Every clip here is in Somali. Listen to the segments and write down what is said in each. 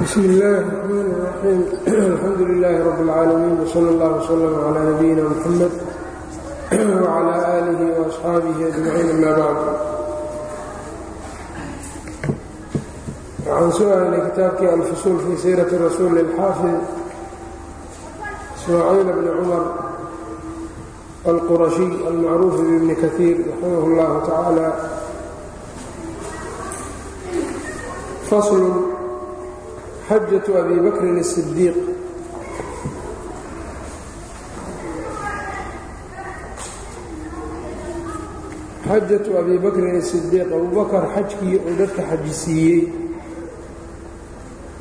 bsm اllahi الرحmn الرaxيim alxamdu لilaahi rab اlcaalamiin wslى اllah wslm عlى nabiyina mxamed wعlى آlih وaصxaabihi أجmaciin ama bacd waxaan soo haynay kitaabkii alfusuul fii siiraةi rasuuli اlxaafid ismaaciil bni cumar alqurashiy almacruuf bibni kahiir raximah اllahu tacaala fasl xajaة abi bakrin الصdiiq xajaةu abi bakrin الصidiiq abubakar xajkii uu dadka xajisiiyey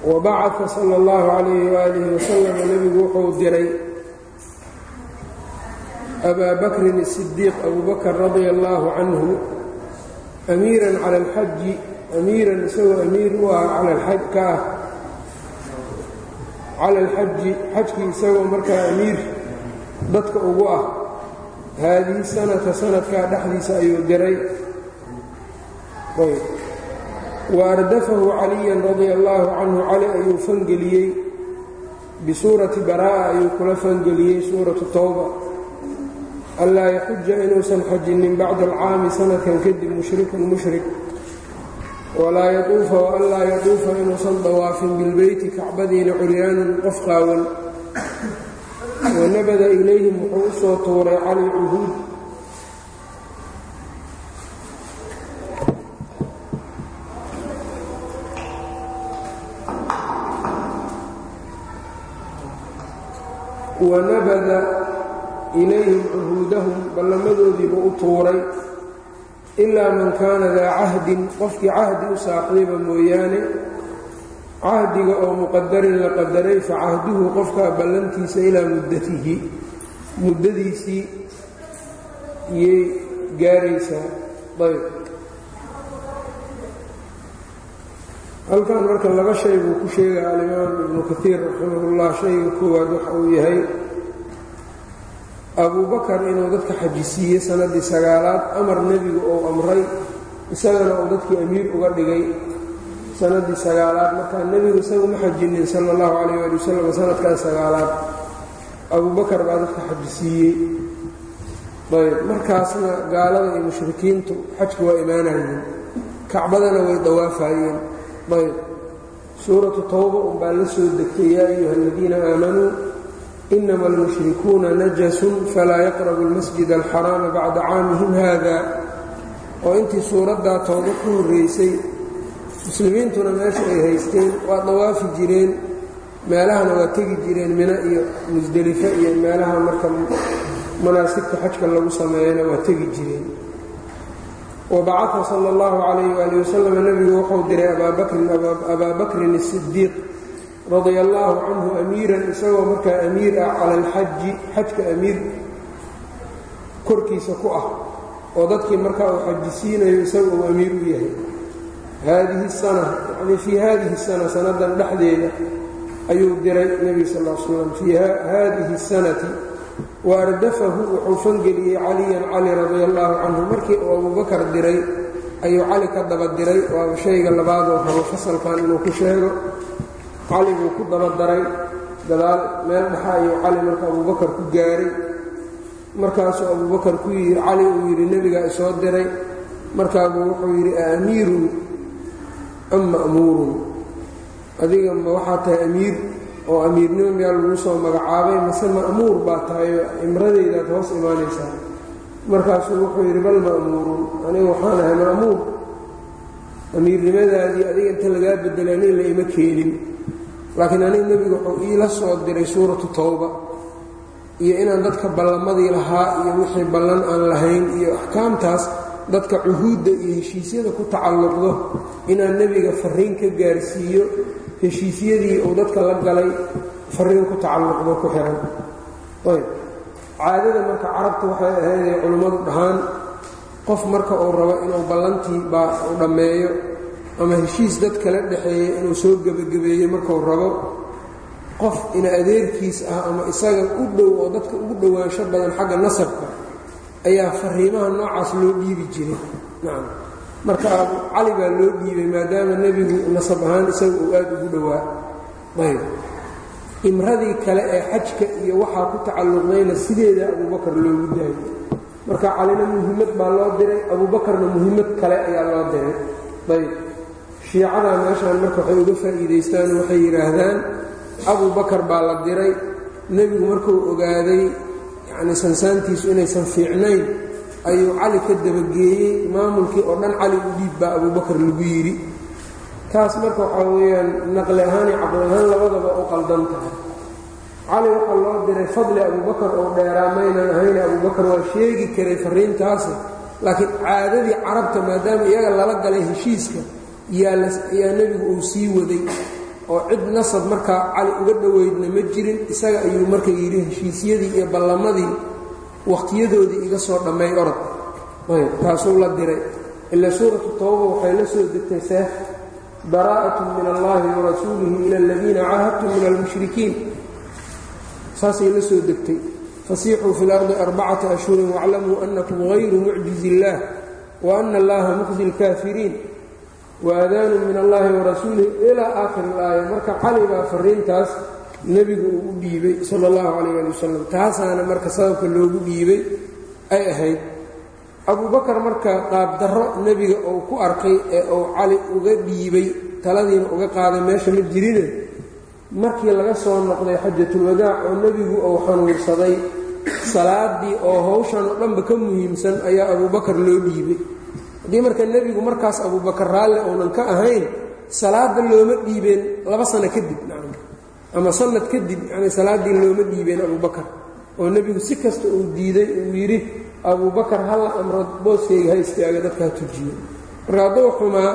wabacaثa salى اllahu عalayh waalih waslm nebigu wuxuu diray abaa bakrin الصidiiq abu bakr radia اllahu canhu amiira calى اlxaji amiiran isagoo amiir u ah ka ah cala alxaji xajkii isagoo markaa amiir dadka ugu ah. Haadihi sanata sanadkaa dhexdiisa ayuu diray. Wa ardafahu caliyan radia allaahu canhu cali ayuu fangeliyey. Bisuurati baraa'a ayuu kula fangeliyey suuratu towba anlaa yaxuja inuusan xajinin bacda alcaami sanadkan kadib mushrikun mushrik walaa yaduufa waanlaa yaduufa inuusan dawaafin bilbeyti kacbadiina curyaanun qof qaawan. Wanabada ilayhim wuxuu u soo tuuray cali cuhuud. Wanabada ilayhim cuhuudahum ballamadoodiibuu u tuuray ilaa man kaana daa cahdin qofkii cahdi u saaxiiba mooyaane cahdiga oo muqadarin la qadaray fa cahduhu qofkaa ballantiisa ilaa muddatihi muddadiisii iyay gaaraysaa. Ayb. Halkan marka laba shay buu ku sheegaya alimaam ibnu kaiir raximahullah shayga koowaad waxa uu yahay abubakar inuu dadka xajisiiyey sannaddii sagaalaad amar nebigu uu amray isagana uu dadkii amiir uga dhigay sannaddii sagaalaad. Markaa nebigu isagu ma xajinin sala allahu calayh ali wasalam sanadkan sagaalaad. Abubakar baa dadka xajisiiyey. Ayb markaasna gaalada iyo mushrikiintu xajka waa imaanayeen kacbadana way dawaafayeen. Ayb suuratu towba unbaa la soo degtay yaa ayuha aladiina aamanuu inama almushrikuuna najasun falaa yaqrabu almasjid alxaraama bacda caamihim haada oo intii suuraddaa tooba ku horraysay muslimiintuna meesha ay haysteen waa dawaafi jireen meelahana waa tegi jireen mina iyo musdelifo iyo meelaha marka manaasigta xajka lagu sameeyana waa tegi jireen wabacaha sala allahu calayh waali wasalam nebigu wuxuu diray abaa bakrin asidiiq radia allaahu canhu amiiran isagoo markaa amiir ah cala alxaji xajka amiir korkiisa ku ah oo dadkii markaa uu xajisiinayo isaga uu amiir u yahay. Haadihi sana yacnii fii haadihi sana sannadan dhexdeeda ayuu diray nebiga sal l slam fii haadihi sanati wa ardafahu wuxuu fangeliyey caliyan cali radia allaahu canhu. Markii uu abubakar diray ayuu cali ka daba diray waaba shayga labaadoo rabo fasalkan inuu ku sheego cali buu ku daba daray gadaal meel dhexa ayuu cali marka abubakar ku gaaray. Markaasuu abubakar ku yidhi cali uu yidhi nebigaa isoo diray. Markaabuu wuxuu yidhi aamiirun am ma'muurun. Adiga ma waxaa tahay amiir oo amiirnimo miyaa lagu soo magacaabay mase ma'muur baa tahay imradaydaad hoos imaanaysaa. Markaasuu wuxuu yidhi bal ma'muurun. Aniga waxaan ahay ma'muur. Amiirnimadaadii adiga inta lagaa bedelay aniga la ima keenin laakiin aniga nebigu wuxuu iila soo diray suuratu towba iyo inaan dadka ballamadii lahaa iyo wixii ballan aan lahayn iyo axkaamtaas dadka cuhuudda iyo heshiisyada ku tacalluqdo inaan nebiga farriin ka gaarsiiyo heshiisyadii uu dadka la galay farriin ku tacalluqdo ku xihan ayb. Caadada marka carabta waxay ahaydee culimmadu dhahaan qof marka uu rabo inuu ballantii baa uu dhammeeyo ama heshiis dad kala dhexeeya inuu soo gebagabeeyo markuu rabo qof ina adeerkiis ah ama isaga u dhow oo dadka ugu dhowaansho badan xagga nasabka ayaa fariimaha noocaas loo dhiibi jiray. Nacam marka cali baa loo dhiibay maadaama nebigu nasab ahaan isaga uu aad ugu dhowaa. Ayb imradii kale ee xajka iyo waxaa ku tacalluqdayna sideeda abubakar loogu daayay. Marka calina muhimmad baa loo diray abuubakarna muhimmad kale ayaa loo diray. Ayb shiicadaa meeshaan marka waxay uga faa'iidaystaan waxay yidhaahdaan abubakar baa la diray nebigu markuu ogaaday yacnii sansaantiisu inaysan fiicnayn ayuu cali ka dabageeyey maamulkii oo dhan cali u dhiib baa abubakar lagu yidhi. Taas marka waxaa weeyaan naqli ahaan iyo caqli ahaan labadaba u qaldan tahay. Cali waxaa loo diray fadli abubakar oo dheeraa maynan ahayn abubakar waa sheegi karay farriintaasi laakiin caadadii carabta maadaama iyaga lala galay heshiiska yaa nebigu uu sii waday oo cid nasab markaa cali uga dhoweydna ma jirin isaga ayuu marka yidhi heshiisyadii iyo ballamadii wakhtiyadoodii iga soo dhammay orod. Ayb taasuu la diray. Ilaa suuratu tawba waxay la soo degtay seef baraa'atun min allahi wa rasuulihi ila aladiina caahadtum min almushrikiin. Saasay la soo degtay. Fasiixuu fi lardi arbacata ashhurin waaclamuu annakum hayru mucjizi illaah wa ana allaha muqdi lkaafiriin waadaanu min allahi warasuulihi ilaa aakhiri ilaaya marka cali baa fariintaas nebigu uu u dhiibay sala allahu calayh ali wasalam taasaana marka sababka loogu dhiibay ay ahayd. Abubakar marka qaabdarro nebiga uu ku arkay ee uu cali uga dhiibay taladiina uga qaaday meesha ma jirine? Markii laga soo noqday xajatulwadaac oo nebigu uu xanuunsaday salaadii oo hawshan oo dhanba ka muhiimsan ayaa abubakar loo dhiibay haddii marka nebigu markaas abubakar raalle uunan ka ahayn salaadda looma dhiibeen laba sano kadib ama sanad kadib yani salaaddii looma dhiibeen abubakar oo nebigu si kasta uu diiday uu yidhi abubakar halla amro booskayga ha istaaga dadka ha tujiyo marka hadduu xumaa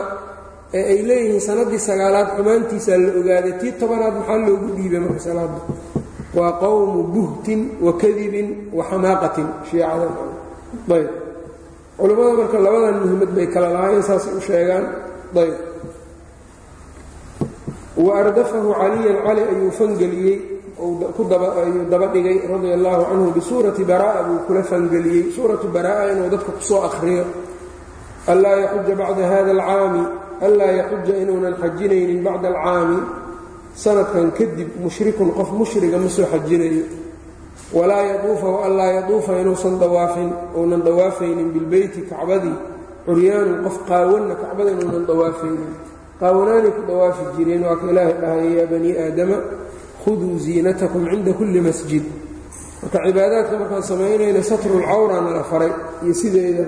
ee ay leeyihiin sannaddii sagaalaad xumaantiisaa la ogaaday tii tobanaad maxaa loogu dhiibay marka salaadda? Waa qowmu buhtin wa kadibin wa xamaaqatin shiicada ayb culimmada marka labadan muhiimad bay kala lahaayeen saasay u sheegaan. Ayb wa ardafahu caliyan cali ayuu fangeliyey ayuu daba dhigay radia allaahu canhu bisuurati baraa'a buu kula fangeliyey. Suuratu baraa'a inuu dadka ku soo akhriyo. Anlaa yaxuja bacda hada alcaami anlaa yaxuja inuunan xajinaynin bacda alcaami. Sanadkan kadib mushrikun qof mushriga ma soo xajinayo walaa yaduufa waanlaa yaduufa inuusan dawaafin uunan dawaafaynin bilbeyti kacbadii. Curyaanun qof qaawanna kacbada inuunan dawaafaynin. Qaawanaanay ku dawaafi jireen waa ka ilaahay dhahaya yaa banii aadama khuduu ziinatakum cinda kulli masjid. Marka cibaadaadka markaan samaynayna satrulcawrana la faray iyo sideeda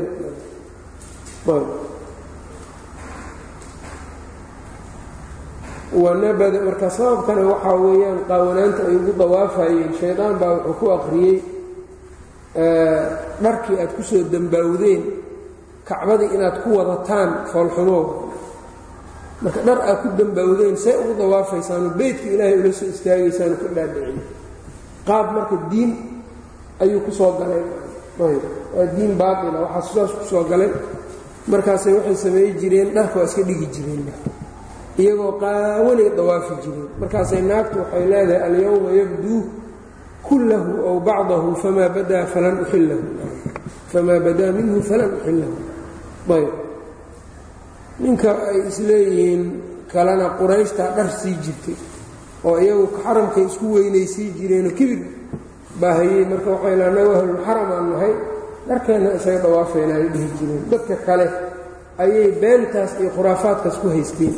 wanabada marka sababkana waxaa weeyaan qaawanaanta ay ugu dawaafayeen shaydaan baa wuxuu ku aqriyey dharkii aad ku soo dambaawdeen kacbadii inaad ku wadataan foolxumow marka dhar aad ku dambaawdeen see ugu dawaafaysaanu beytka ilaahay ula soo istaagaysaanu ka dhaadhicin. Qaab marka diin ayuu ku soo galay. Waa diin baatila waxaa sidaas ku soo galay. Markaasay waxay sameey jireen dharka waa iska dhigi jireen iyagoo qaawanay dawaafi jireen markaasay naagtu waxay leedahay alyowma yabduu kullahu ow bacdahu famaa badaa falan uxillahu famaa badaa minhu falan uxillahu ayb. Ninka ay isleeyihiin kalena qurayshtaa dhar sii jirtay oo iyagu xaramkay isku weynaysii jireenoo kibir baa hayey marka waxay la annagu ahlulxaram aan nahay dharkeenna isaga dhawaafayna ay dhihi jireen. Dadka kale ayay beentaas iyo khuraafaadkaas ku haysteen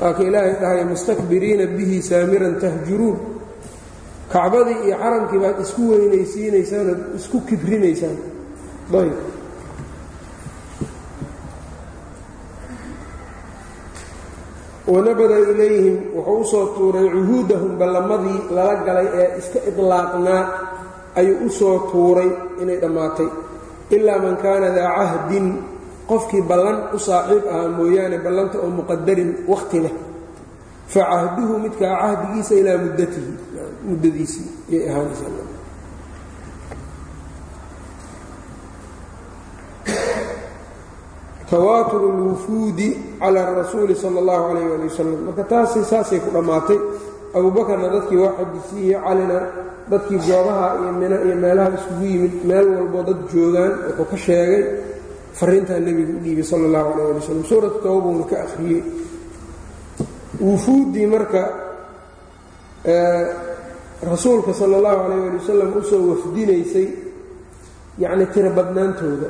waa ka ilaahay dhahaya mustakbiriina bihi saamiran tahjuruun. Kacbadii iyo xaramkii baad isku weynaysiinaysaan ood isku kibrinaysaan ayb. Wanabada ilayhim wuxuu u soo tuuray cuhuudahum ballamadii lala galay ee iska idlaaqnaa ayuu u soo tuuray inay dhammaatay. Ilaa man kaana daa cahdin qofkii ballan u saaxiib ahaa mooyaane ballanta oo muqadarin wakhti leh. Fa cahduhu midkaa cahdigiisa ilaa muddatihi muddadiisii ayay ahaanaysaa tawaatur اlwufuudi cala rasuuli sala اllahu calayh ali wasalam marka taasi saasay ku dhammaatay abuubakarna dadkii waa xajisiiyey calina dadkii goobaha iyo mina iyo meelaha isugu yimid meel walboo dad joogaan wuxuu ka sheegay fariintaa nebigu u dhiibay sala allahu calayh ali wasalam suuratu tawbuuna ka akhriyey. Wufuuddii marka rasuulka sala allahu calayh ali wasalam u soo wafdinaysay yacni tiro badnaantooda.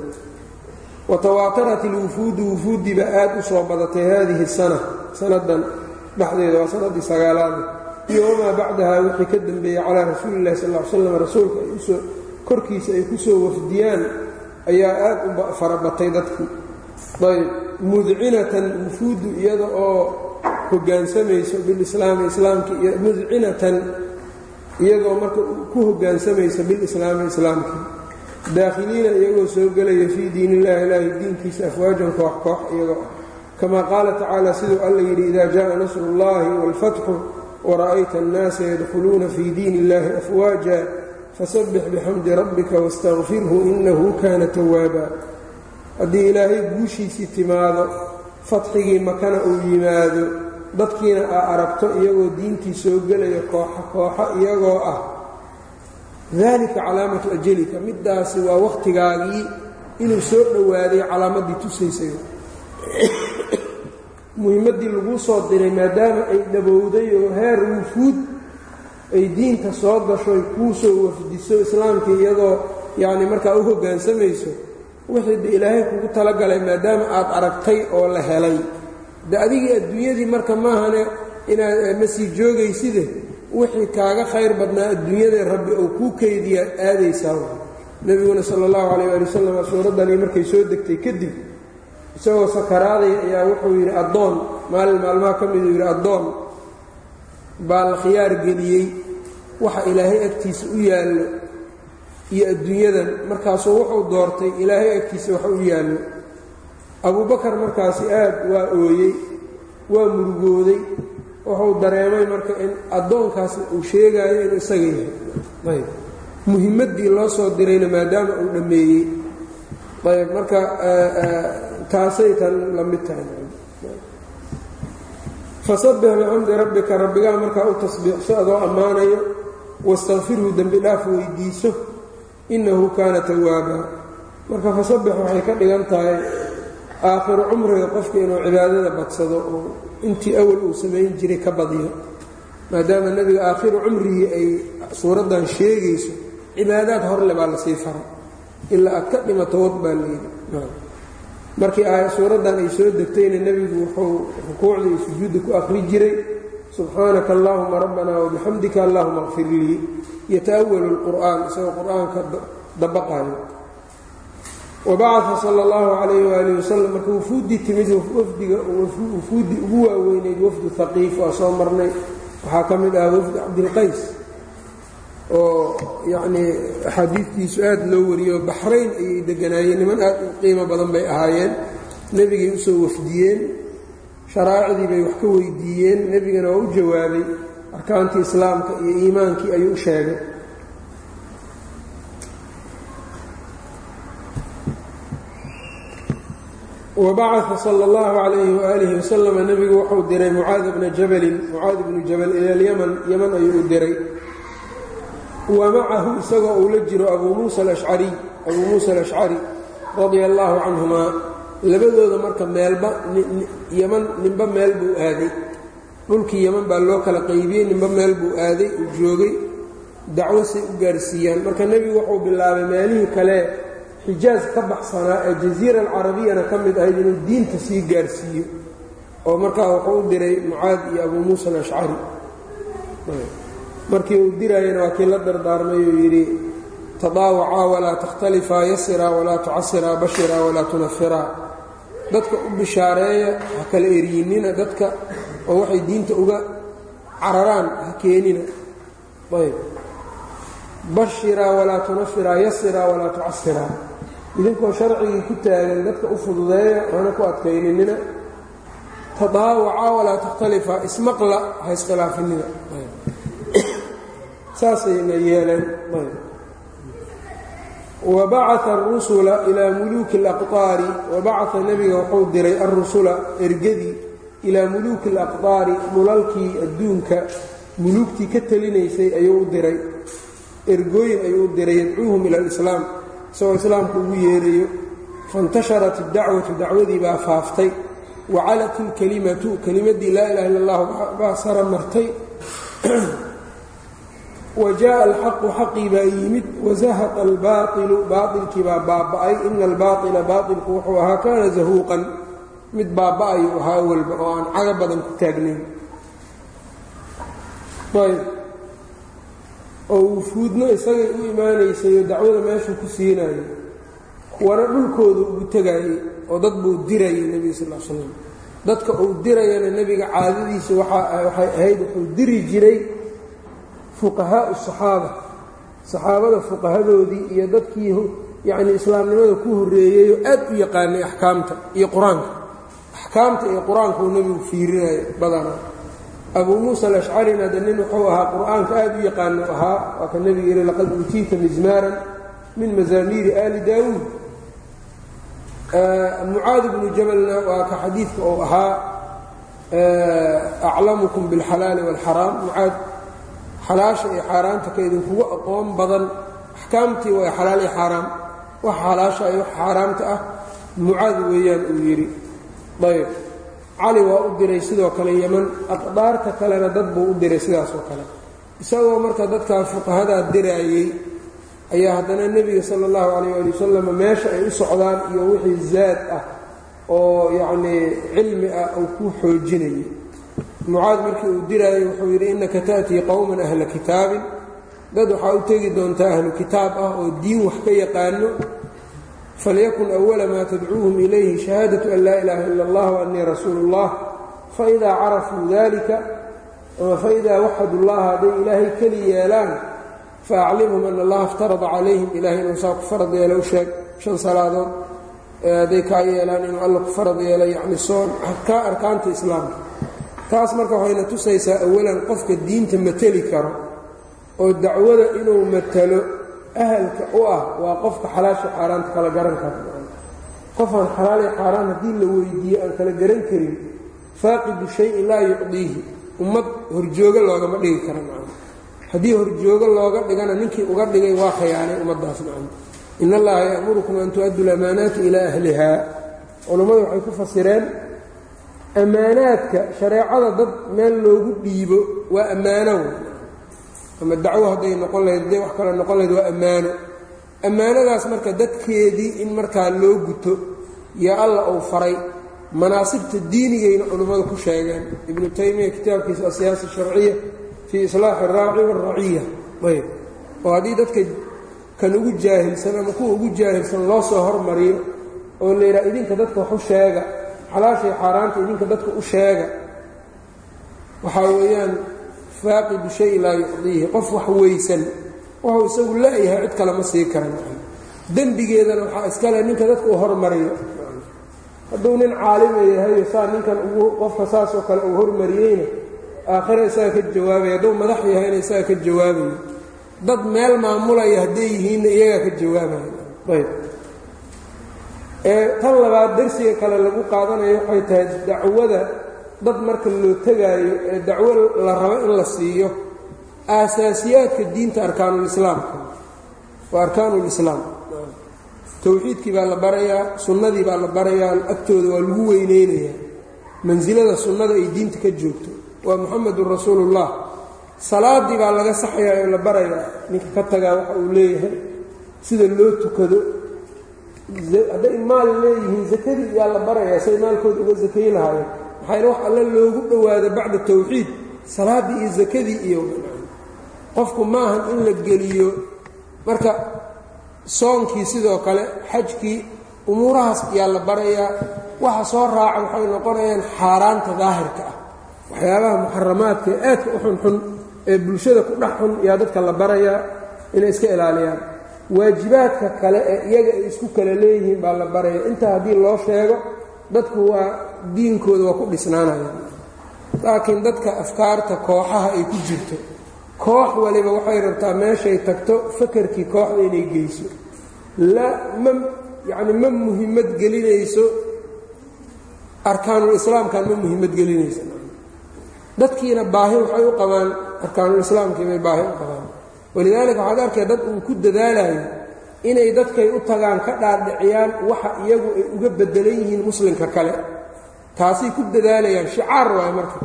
Wa tawaatarat ilwufuudu wufuuddiiba aad u soo badatay haadihi sana sanadan dhexdeeda waa sanadii sagaalaada iyo wamaa bacdahaa wixii ka dambeeyey calaa rasuuli illahi sal l slam rasuulka ay u soo korkiisa ay ku soo wafdiyaan ayaa aad u farabatay dadkii ayb mudcinatan wufuuddu iyada oo hogaansamayso bilislaami islaamki mudcinatan iyadoo marka ku hogaansamaysa bilislaami islaamkii daakhiliina iyagoo soo gelaya fii diin illahi ilaahi diinkiisa afwaajan koox koox iyagoo kamaa qaala tacaala siduu alla yidhi idaa jaءa nasrullahi wاlfatxu wara'ayta annaasa yadkhuluuna fii diin illahi afwaaja fasabbix bixamdi rabbika wastakfirhu inahu kana tawaaba haddii ilaahay guushiisii timaado fatxigii makana uu yimaado dadkiina aa aragto iyagoo diintii soo gelaya kooxa kooxo iyagoo ah dalika calaamatu ajalika. Middaasi waa wakhtigaagii inuu soo dhowaaday calaamaddii tusaysay muhimmaddii laguu soo diray maadaama ay dhabowday oo heer wufuud ay diinta soo gashoy kuu soo wafdiso islaamkii iyadoo yacni markaa u hoggaansamayso wixii de ilaahay kugu talagalay maadaama aad aragtay oo la helay. De adigii adduunyadii marka maahane inaad ma sii joogayside wixii kaaga khayr badnaa adduunyada rabbi ou kuu keydiyaad aadaysaa nebiguna sala allahu calayh ali wasalam suuraddanii markay soo degtay kadib isagoo sakaraaday ayaa wuxuu yidhi addoon. Maalin maalmaha ka miduu yidhi addoon baa la khiyaar geliyey. Waxa ilaahay agtiisa u yaallo iyo adduunyadan. Markaasuu wuxuu doortay ilaahay agtiisa wax u yaallo. Abuubakar markaasi aad waa ooyey waa murugooday. Wuxuu dareemay marka in addoonkaas uu sheegaayo inuu isaga yahay. Ayb. Muhimmaddii loo soo dirayna maadaama uu dhammeeyey. Ayb. Marka taasay tan la mid tahay fasabbix bixamdi rabbika rabbigaa markaa u tasbiixso adoo ammaanayo wastakfirhu dembi dhaaf weydiiso innahu kaana tawaaba marka fasabbix waxay ka dhigan tahay aakhiru cumriga qofka inuu cibaadada badsado oo intii awal uu samayn jiray ka badiyo maadaama nebiga aakhiru cumrigii ay suuraddan sheegayso cibaadaad horle baa la sii faray ilaa aad ka dhimato wad baa layidhi markii suuraddan ay soo degtayna nebigu wuxuu rukuucda iyo sujuudda ku akhri jiray subxaanaka allaahuma rabbana wabixamdika allahuma kfir lii. Yata'awalu lqur'aan isagoo qur'aanka dabaqaayo wabacaa sala allahu calayh waalihi wasalam marka wufuuddii timid wafdiga wufuuddii ugu waaweyneyd wafdu haqiif waa soo marnay. Waxaa ka mid ah wafdi cabdilqays oo yacnii axaadiidtiisu aad loo wariyo baxrayn ayay deganaayeen niman aad u qiimo badan bay ahaayeen nebigay u soo wafdiyeen sharaa'icdii bay wax ka weydiiyeen nebigana waa u jawaabay arkaantii islaamka iyo iimaankii ayuu u sheegay. Wabacaa sala allahu calayhi waaalihi wasalam nebigu wuxuu diray mucaad bna jabalin mucaad bnu jabal ila alyaman yaman ayuu u diray wa macahu isagoo uu la jiro abuu muusa alashcariy abuu muusa alashcari radia allaahu canhumaa labadooda marka meelba yaman ninba meel buu aaday. Dhulkii yaman baa loo kala qaybiyey ninba meel buu aaday uu joogay dacwo say u gaarsiiyaan. Marka nebigu wuxuu bilaabay meelihii kale xijaaj ka baxsanaa ee jasiira alcarabiyana ka mid ahayd inuu diinta sii gaarsiiyo. Oo markaa wuxuu u diray mucaad iyo abuu muusa alashcari markii uu diraayana waa kii la dardaarmay uu yidhi tadaawacaa walaa takhtalifaa yasiraa walaa tucasiraa bashiraa walaa tunafiraa dadka u bishaareeya ha kala eryinnina dadka oo waxay diinta uga cararaan ha keenina. Ayb. Bashiraa walaa tunafiraa yasiraa walaa tucasiraa idinkoo sharcigii ku taagan dadka u fududeeya hana ku adkayninina tadaawacaa walaa takhtalifaa ismaqla ha iskhilaafinina saasayna yeeleen. Wabacaa arusula ilaa muluuki alaqaari wabacaa nebiga wuxuu diray arusula ergadii ilaa muluuki alaqdaari dhulalkii adduunka. Muluugtii ka telinaysay ayuu u diray. Ergooyin ayuu u diray yadcuuhum ila alislaam isagoo islaamku ugu yeerayo faintasharat dacwatu dacwadii baa faaftay. Wacalat ilkalimatu kelimadii laa ilaha illa allah baa sara martay wa jaءa alxaqu xaqii baa yimid wazahaqa albaaطilu baailkii baa baaba'ay ina albaaطila baailku wuxuu ahaa kaana zahuuqan mid baaba'ayu ahaa walba oo aan caga badan ku taagnayn ayb oo wufuudna isagay u imaanaysayoo dacwada meeshuu ku siinayo kuwana dhulkooda ugu tegayey oo dad buu dirayay nebiga sal l slam dadka uu dirayana nebiga caadadiisa waxay ahayd wuxuu diri jiray fuqahaau saxaaba. Saxaabada fuqahadoodii iyo dadkii yacnii islaamnimada ku horreeyeyoo aad u yaqaanay axkaamta iyo qur'aanka. Axkaamta iyo qur'aanka uu nebigu fiirinayo badana abuu muusa alashcarina de nin wuxuu ahaa qur'aanka aad u yaqaano ahaa waa ka nebiga yihi laqad uutiita mizmaaran min mazaamiiri aali daawuud. Mucaad bnu jabalna waa ka xadiidka uu ahaa aclamukum biاlxalaali wاlxaraam mucaad xalaasha iyo xaaraanta ka idinkugu aqoon badan axkaamtii waa xalaal iyo xaaraam. Wax xalaasha iyo wax xaaraamta ah mucaad weeyaan uu yidhi. Ayb cali waa u diray sidoo kale yeman aqdaarta kalena dad buu u diray sidaas oo kale. Isagoo marka dadkaa fuqahadaa diraayey ayaa haddana nebiga sala allahu calayh ali wasalam meesha ay u socdaan iyo wixii zaad ah oo yacnii cilmi ah uu ku xoojinayay mucaad markii uu diraayo wuxuu yidhi innaka ta'tii qowman ahla kitaabin. Dad waxaa u tegi doontaa ahlu kitaab ah oo diin wax ka yaqaano falyakun awala maa tadcuuhum ilayhi shahaadatu an laa ilaaha ila allah waannii rasuulu اllah faidaa carafuu dalika ama faidaa waxadu llaha hadday ilaahay keli yeelaan faaclimhum ana allaha iftarada calayhim ilahay inuu saa ku farad yeelo u sheeg shan salaadood hadday kaa yeelaan inuu alla ku farad yeelo yacni soon kaa arkaanta islaamka taas marka waxayna tusaysaa awalan qofka diinta mateli karo oo dacwada inuu matalo ahalka u ah waa qofka xalaasha xaaraanta kala garan kara qofaan xalaal iyo xaaraan haddii la weydiiye aan kala garan karin faaqidu shayin laa yucdiihi ummad horjoogo loogama dhigi kara macna haddii horjoogo looga dhigana ninkii uga dhigay waa khayaanay ummaddaas macna in allaha ya'murukum an tu'addu lamaanaati ilaa ahlihaa. Culammadu waxay ku fasireen ammaanaadka shareecada dad meel loogu dhiibo waa ammaano. Ama dacwo hadday noqon lahayd hadday wax kale noqon lahayd waa ammaano. Ammaanadaas marka dadkeedii in markaa loo guto yaa alla uu faray. Manaasibta diinigayna culimmadu ku sheegeen. Ibnu taymiya kitaabkiisa asiyaasa sharciya fii islaaxi araaci waalraciya ayb oo haddii dadka kan ugu jaahilsan ama kuwa ugu jaahilsan loo soo hormariyo oo la yidhaha idinka dadka wax u sheega xalaashay xaaraanta idinka dadka u sheega. Waxaa weeyaan faaqidu shay laa yucdiihi qof wax weysan wuxuu isagu la-yahay cid kale ma sii karan dembigeedana waxaa iskale ninka dadka u hormariyo. Hadduu nin caalima yahayo saa ninkan ugu qofka saasoo kale uu hormariyeyna aakhira isaga ka jawaabaya. Hadduu madax yahayna isaga ka jawaabayo. Dad meel maamulaya hadday yihiinna iyagaa ka jawaabaya. Ayb tan labaad darsiga kale lagu qaadanayo waxay tahay dacwada dad marka loo tegaayo ee dacwo la rabo in la siiyo. Aasaasiyaadka diinta arkaanulislaamka waa arkaanulislaam towxiidkii baa la barayaa sunnadii baa la barayaa agtooda waa lagu weyneynayaa mansilada sunnada ay diinta ka joogto. Waa muxamedun rasuulullah. Salaadii baa laga saxayaa oo la barayaa. Ninka ka tagaa waxa uu leeyahay. Sida loo tukado hadday maal leeyihiin sakadii yaa la barayaa say maalkooda uga sakay lahaayeen. Maxayna wax alle loogu dhowaada bacda tawxiid salaaddii iyo sakadii iyo qofku maahan in la geliyo. Marka soonkii sidoo kale xajkii umuurahaas yaa la barayaa. Waxa soo raaca waxay noqonayaan xaaraanta daahirka ah. Waxyaabaha muxaramaadka ee aadka u xunxun ee bulshada ku dhex xun yaa dadka la barayaa inay iska ilaaliyaan waajibaadka kale ee iyaga ay isku kala leeyihiin baa la baraya intaa haddii loo sheego dadku waa diinkooda waa ku dhisnaanayaan laakiin dadka afkaarta kooxaha ay ku jirto koox waliba waxay rabtaa meeshay tagto fakarkii kooxda inay geyso. La ma yacni ma muhimmad gelinayso arkaanul islaamkan ma muhimmad gelinayso. Dadkiina baahi waxay u qabaan arkaanulislaamkii bay baahi u qabaan walidaalika waxaad arkaya dad uu ku dadaalayo inay dadkay u tagaan ka dhaadhiciyaan waxa iyagu ay uga beddelan yihiin muslimka kale. Taasay ku dadaalayaan. Shicaar waay marka.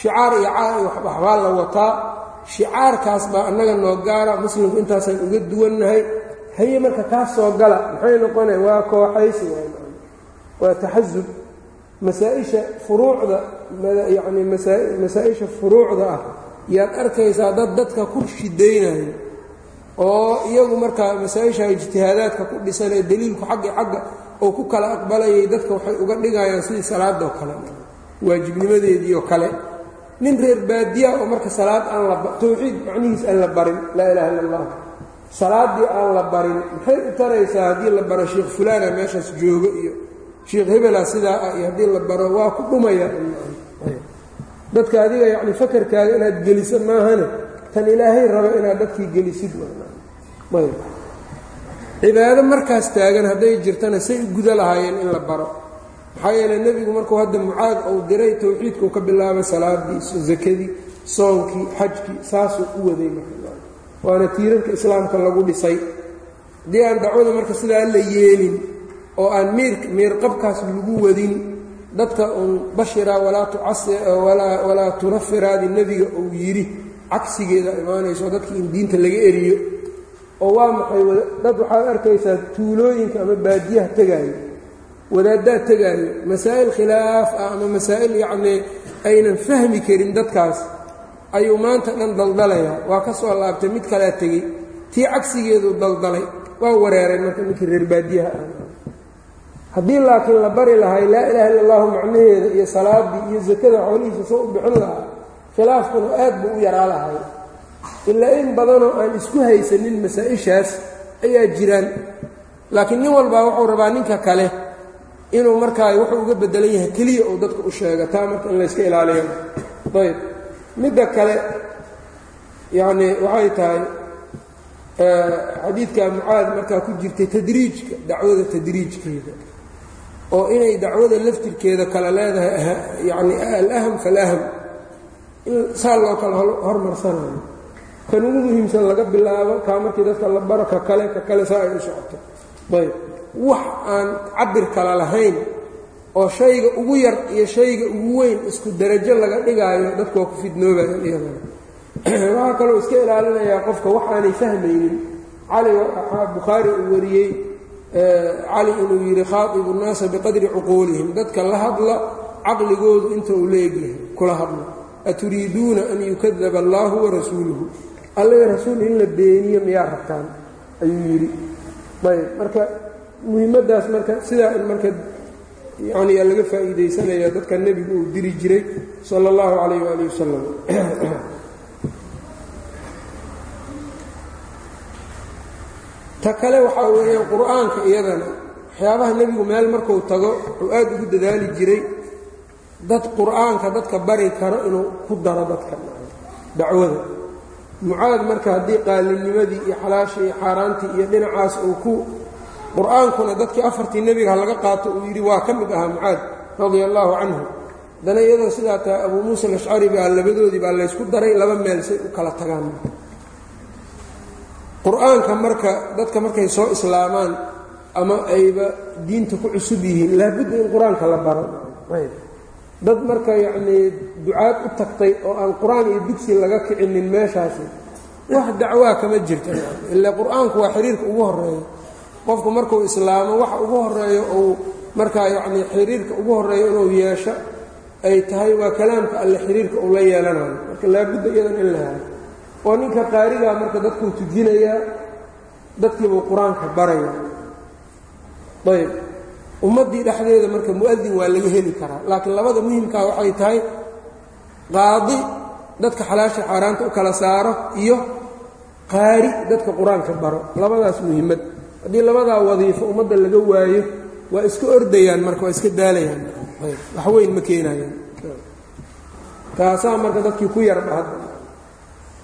Shicaar iyo waxbaa la wataa. Shicaarkaas baa annaga noo gaara. Muslimku intaasaan uga duwannahay. Haye marka kaa soo gala. Maxay noqonaya waa kooxaysi waa taxasub masaa-isha furuucda yacni masaa-isha furuucda ah yaad arkaysaa dad dadka ku shidaynayo oo iyagu markaa masaa-isha ijtihaadaadka ku dhisan ee daliilku xaggi xagga oo ku kala aqbalayay dadka waxay uga dhigayaan sidii salaadoo kale waajibnimadeediioo kale. Nin reer baadiya oo marka salaad aan la tawxiid macnihiis aan la barin laa ilaha illa allah salaaddii aan la barin maxay u taraysaa haddii la baro sheikh fulaana meeshaas joogo iyo sheikh hebela sidaa ah iyo haddii la baro waa ku dhumaya dadka adiga yacni fakarkaaga inaad geliso maahane tan ilaahay rabo inaad dadkii gelisid cibaado markaas taagan hadday jirtana say u guda lahaayeen in la baro. Maxaa yeeley nebigu markuu hadda mucaad uu diray towxiidkuu ka bilaabay salaadii sakadii soonkii xajkii saasuu u waday waana tiirarka islaamka lagu dhisay. Haddii aan dacwada marka sidaa la yeelin oo aan miir miirqabkaas lagu wadin dadka uun bashira walaa tunafiraadi nebiga uu yidhi cagsigeeda imaanayso dadkii in diinta laga eriyo. Oo waa maxay dad waxaad arkaysaa tuulooyinka ama baadiyaha tegaayo wadaaddaa tegaayo masaa'il khilaaf ah ama masaa'il yacnii aynan fahmi karin dadkaas ayuu maanta dhan daldalayaa. Waa ka soo laabtay mid kalea tegey tii cagsigeeduu daldalay waa wareereen marka ninkii reer baadiyaha ah haddii laakiin la bari lahay laa ilaaha illa allahu macnaheeda iyo salaaddii iyo sakada xoolihiisa soo u bixin lahaa khilaafkuna aad buu u yaraa lahay. Ilaa in badanoo aan isku haysanin masaa-ishaas ayaa jiraan. Laakiin nin walbaa wuxuu rabaa ninka kale inuu markaa wuxuu uga beddelan yahay keliya uu dadka u sheega taa marka in layska ilaaliyo. Ayb midda kale yacnii waxay tahay xadiidka mucaad markaa ku jirtay tadriijka dacwada tadriijkeeda oo inay dacwada laftirkeeda kale leedahay yacni alaham falaham in saa loo kala hormarsanayo. Kan ugu muhiimsan laga bilaabo kaa markii dadka la baro ka kale ka kale saa ay u socoto. Ayb wax aan cabir kale lahayn oo shayga ugu yar iyo shayga ugu weyn isku darajo laga dhigaayo dadku waa ku fidnoobayaan iyadana. Waxaa kaloo iska ilaalinayaa qofka waxaanay fahmaynin. Cali bukhaari uu wariyey cali inuu yidhi khaatibu nnaasa biqadri cuquulihim. Dadka la hadla caqligoodu inta uu leegyahay kula hadla aturiiduuna an yukadaba allaahu warasuuluhu allaga rasuul in la beeniyo miyaa rabtaan? Ayuu yidhi. Ayb marka muhiimadaas marka sidaa in marka yani laga faa'iidaysanaya dadka nebigu uu diri jiray sala اllahu calayh waali wasalam ta kale waxaa weeyaan qur'aanka iyadana waxyaabaha nebigu meel markuu tago wuxuu aad ugu dadaali jiray dad qur'aanka dadka bari karo inuu ku daro dadka dacwada. Mucaad marka haddii qaalinimadii iyo xalaashii iyo xaaraantii iyo dhinacaas uu ku qur'aankuna dadkii afartii nebiga laga qaato uu yidhi waa ka mid ahaa mucaad radia allaahu canhu. Haddana iyadoo sidaa tahay abuu muusa alashcari baa labadoodii baa laysku daray laba meel say u kala tagaan qur'aanka marka dadka markay soo islaamaan ama ayba diinta ku cusub yihiin laabudda in qur'aanka la baro. Dad marka yacnii ducaad u tagtay oo aan qur'aan iyo dugsi laga kicinin meeshaasi wax dacwaa kama jirta ilaa qur'aanku waa xiriirka ugu horreeya qofku markuu islaamo waxa ugu horeeyo uu markaa yacnii xiriirka ugu horeeyo inuu yeesho ay tahay waa kalaamka alle xiriirka uu la yeelanayo. Marka laabudda iyadan in la helo oo ninka qaarigaa marka dadkuu tujinayaa dadkiibuu qur'aanka baraya. Ayb. Ummaddii dhexdeeda marka mu'adin waa laga heli karaa. Laakiin labada muhimkaa waxay tahay qaadi dadka xalaasha xaaraanta u kala saaro iyo qaari dadka qur'aanka baro. Labadaas muhimmad haddii labadaa wadiifo ummadda laga waayo waa iska ordayaan marka waa iska daalayaan. Wax weyn ma keenayaan. Kaasaa marka dadkii ku yarba hadda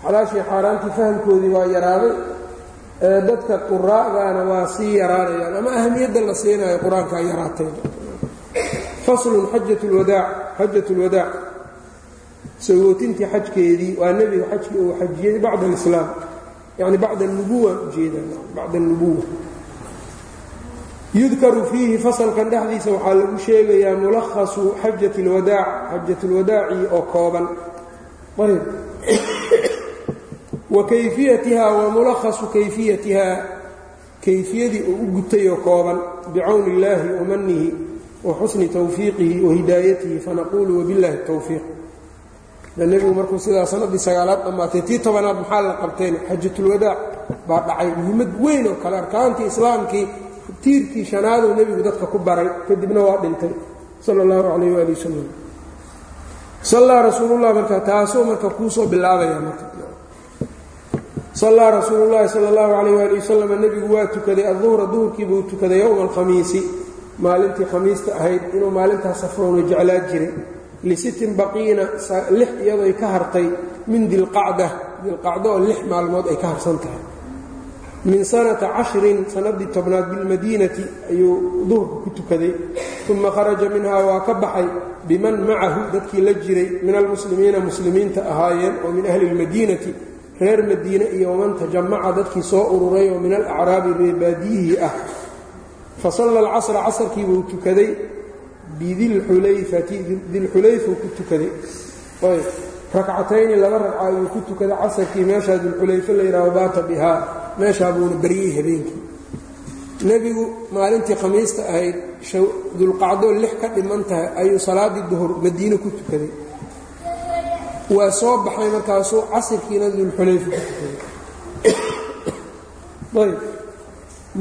xalaashii xaaraantii fahamkoodii waa yaraaday dadka quraa'daana waa sii yaraanayaan. Ama ahamiyadda la siinayo qur'aankaa yaraatay. Faslun xajat lwadaac xajat lwadaac sagootintii xajkeedii waa nebiga xajkii uu xajiyey bacda alislaam. Yani bacda anubuwan ujeeda bacda anubuwa yudkaru fiihi fasalkan dhexdiisa waxaa lagu sheegayaa mulakhasu xajat اlwadaac xajat اlwadaaci oo kooban. Ayb wa kayfiyatiha wa mulakhasu kayfiyatiha kayfiyadii uu u gutay oo kooban bicawni illaahi wamanihi wa xusni tawfiiqihi wa hidaayatihi fanaquulu wabiاllahi towfiiq nebigu markuu sidaa sanadii sagaalaad dhammaatay tii tobanaad maxaa la qabteen? Xajatulwadaac baa dhacay muhimmad weyn oo kale arkaantii islaamkii tiirkii shanaaduu nebigu dadka ku baray kadibna waa dhintay sala allahu calayh waali wasalam sallaa rasuululah marka taasuu marka kuusoo bilaabaya marka sallaa rasuulu llaahi sala allahu calayh waali wasalam nebigu waa tukaday adduhra duhurkiibuu tukaday yowma alkhamiisi maalintii khamiista ahayd inuu maalintaas safrowna jeclaa jiray lisittin baqiina lix iyadoy ka hartay min dilqacda dilqacdo oo lix maalmood ay ka harsan tahay min sanata cashrin sanadii tobnaad bilmadiinati ayuu duhurka ku tukaday uma kharaja minhaa waa ka baxay biman macahu dadkii la jiray min almuslimiina muslimiinta ahaayeen oo min ahli lmadiinati reer madiine iyo waman tajamaca dadkii soo ururay oo min alacraabi reebaadiyihii ah. Fa salla alcasra casarkiibuu tukaday bidilxulayfati dilxulayfuu ku tukaday. Rakcatayni laba ragca ayuu ku tukaday. Casarkii meeshaa dilxulayfe la yidhaho baata bihaa. Meeshaa buuna baryey habeenkii. Nebigu maalintii khamiista ahayd dulqacdoo lix ka dhiman tahay ayuu salaaddii duhur madiine ku tukaday waa soo baxay markaasuu casirkiina dulxulayfa ku ayb.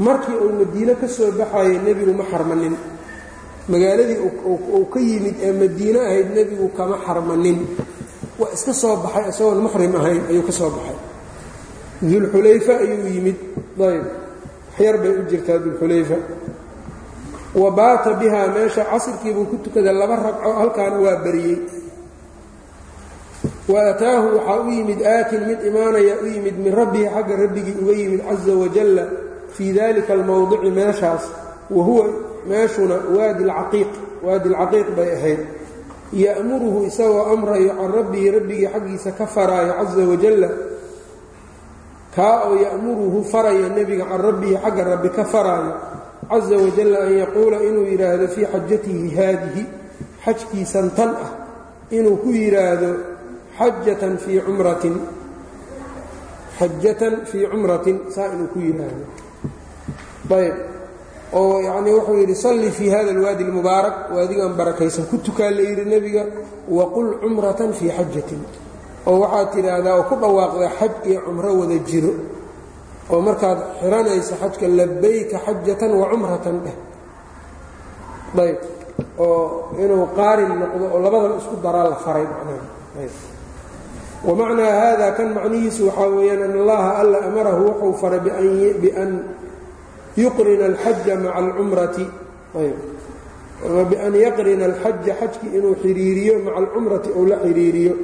Markii uu madiine ka soo baxayay nebigu ma xarmanin. Magaaladii uu ka yimid ee madiine ahayd nebigu kama xarmanin. Waa iska soo baxay isagoon muxrim ahayn ayuu ka soo baxay. Dulxulayfa ayuu yimid. Ayb. Waxyar bay u jirtaa dulxulayfa wa baata bihaa meesha casirkiibuu ku tukaday laba ragco halkaana waa bariyey wa waxaa u yimid aatin mid imaanaya u yimid min rabbihi xagga rabbigii uga yimid caza wajalla fii dalika almowdici meeshaas wa huwa meeshuna waadi alcaqiiq waadi alcaqiiq bay ahayd. Ya'muruhu isagoo amrayo can rabbihi rabbigii xaggiisa ka faraayo caza wajalla kaa oo ya'muruhu faraya nebiga can rabbihi xagga rabbi ka faraayo caza wajalla an yaquula inuu yidhaahdo fii xajatihi haadihi xajkiisan tan ah inuu ku yidhaahdo xajatan fii cumratin xajatan fii cumratin saa inuu ku yidhaahdo ayb oo yacnii wuxuu yidhi salli fii hada alwaadi almubaarak. Waadigan barakaysan ku tukaa la yidhi nebiga waqul cumratan fii xajatin oo waxaad tidhaahdaa oo ku dhawaaqda xaj iyo cumro wada jiro. Oo markaad xiranaysa xajka labayka xajatan wa cumratan dheh. Ayb oo inuu qaarin noqdo oo labadaba isku daraa la faray macnaha wamacnaa haada kan macnihiisu waxaa weeyaan an allaha alla amarahu wuxuu faray bian yuqrina alxaja maca alcumrati. Bian yaqrina alxaja xajkii inuu xiriiriyo maca alcumrati ou la xiriiriyo.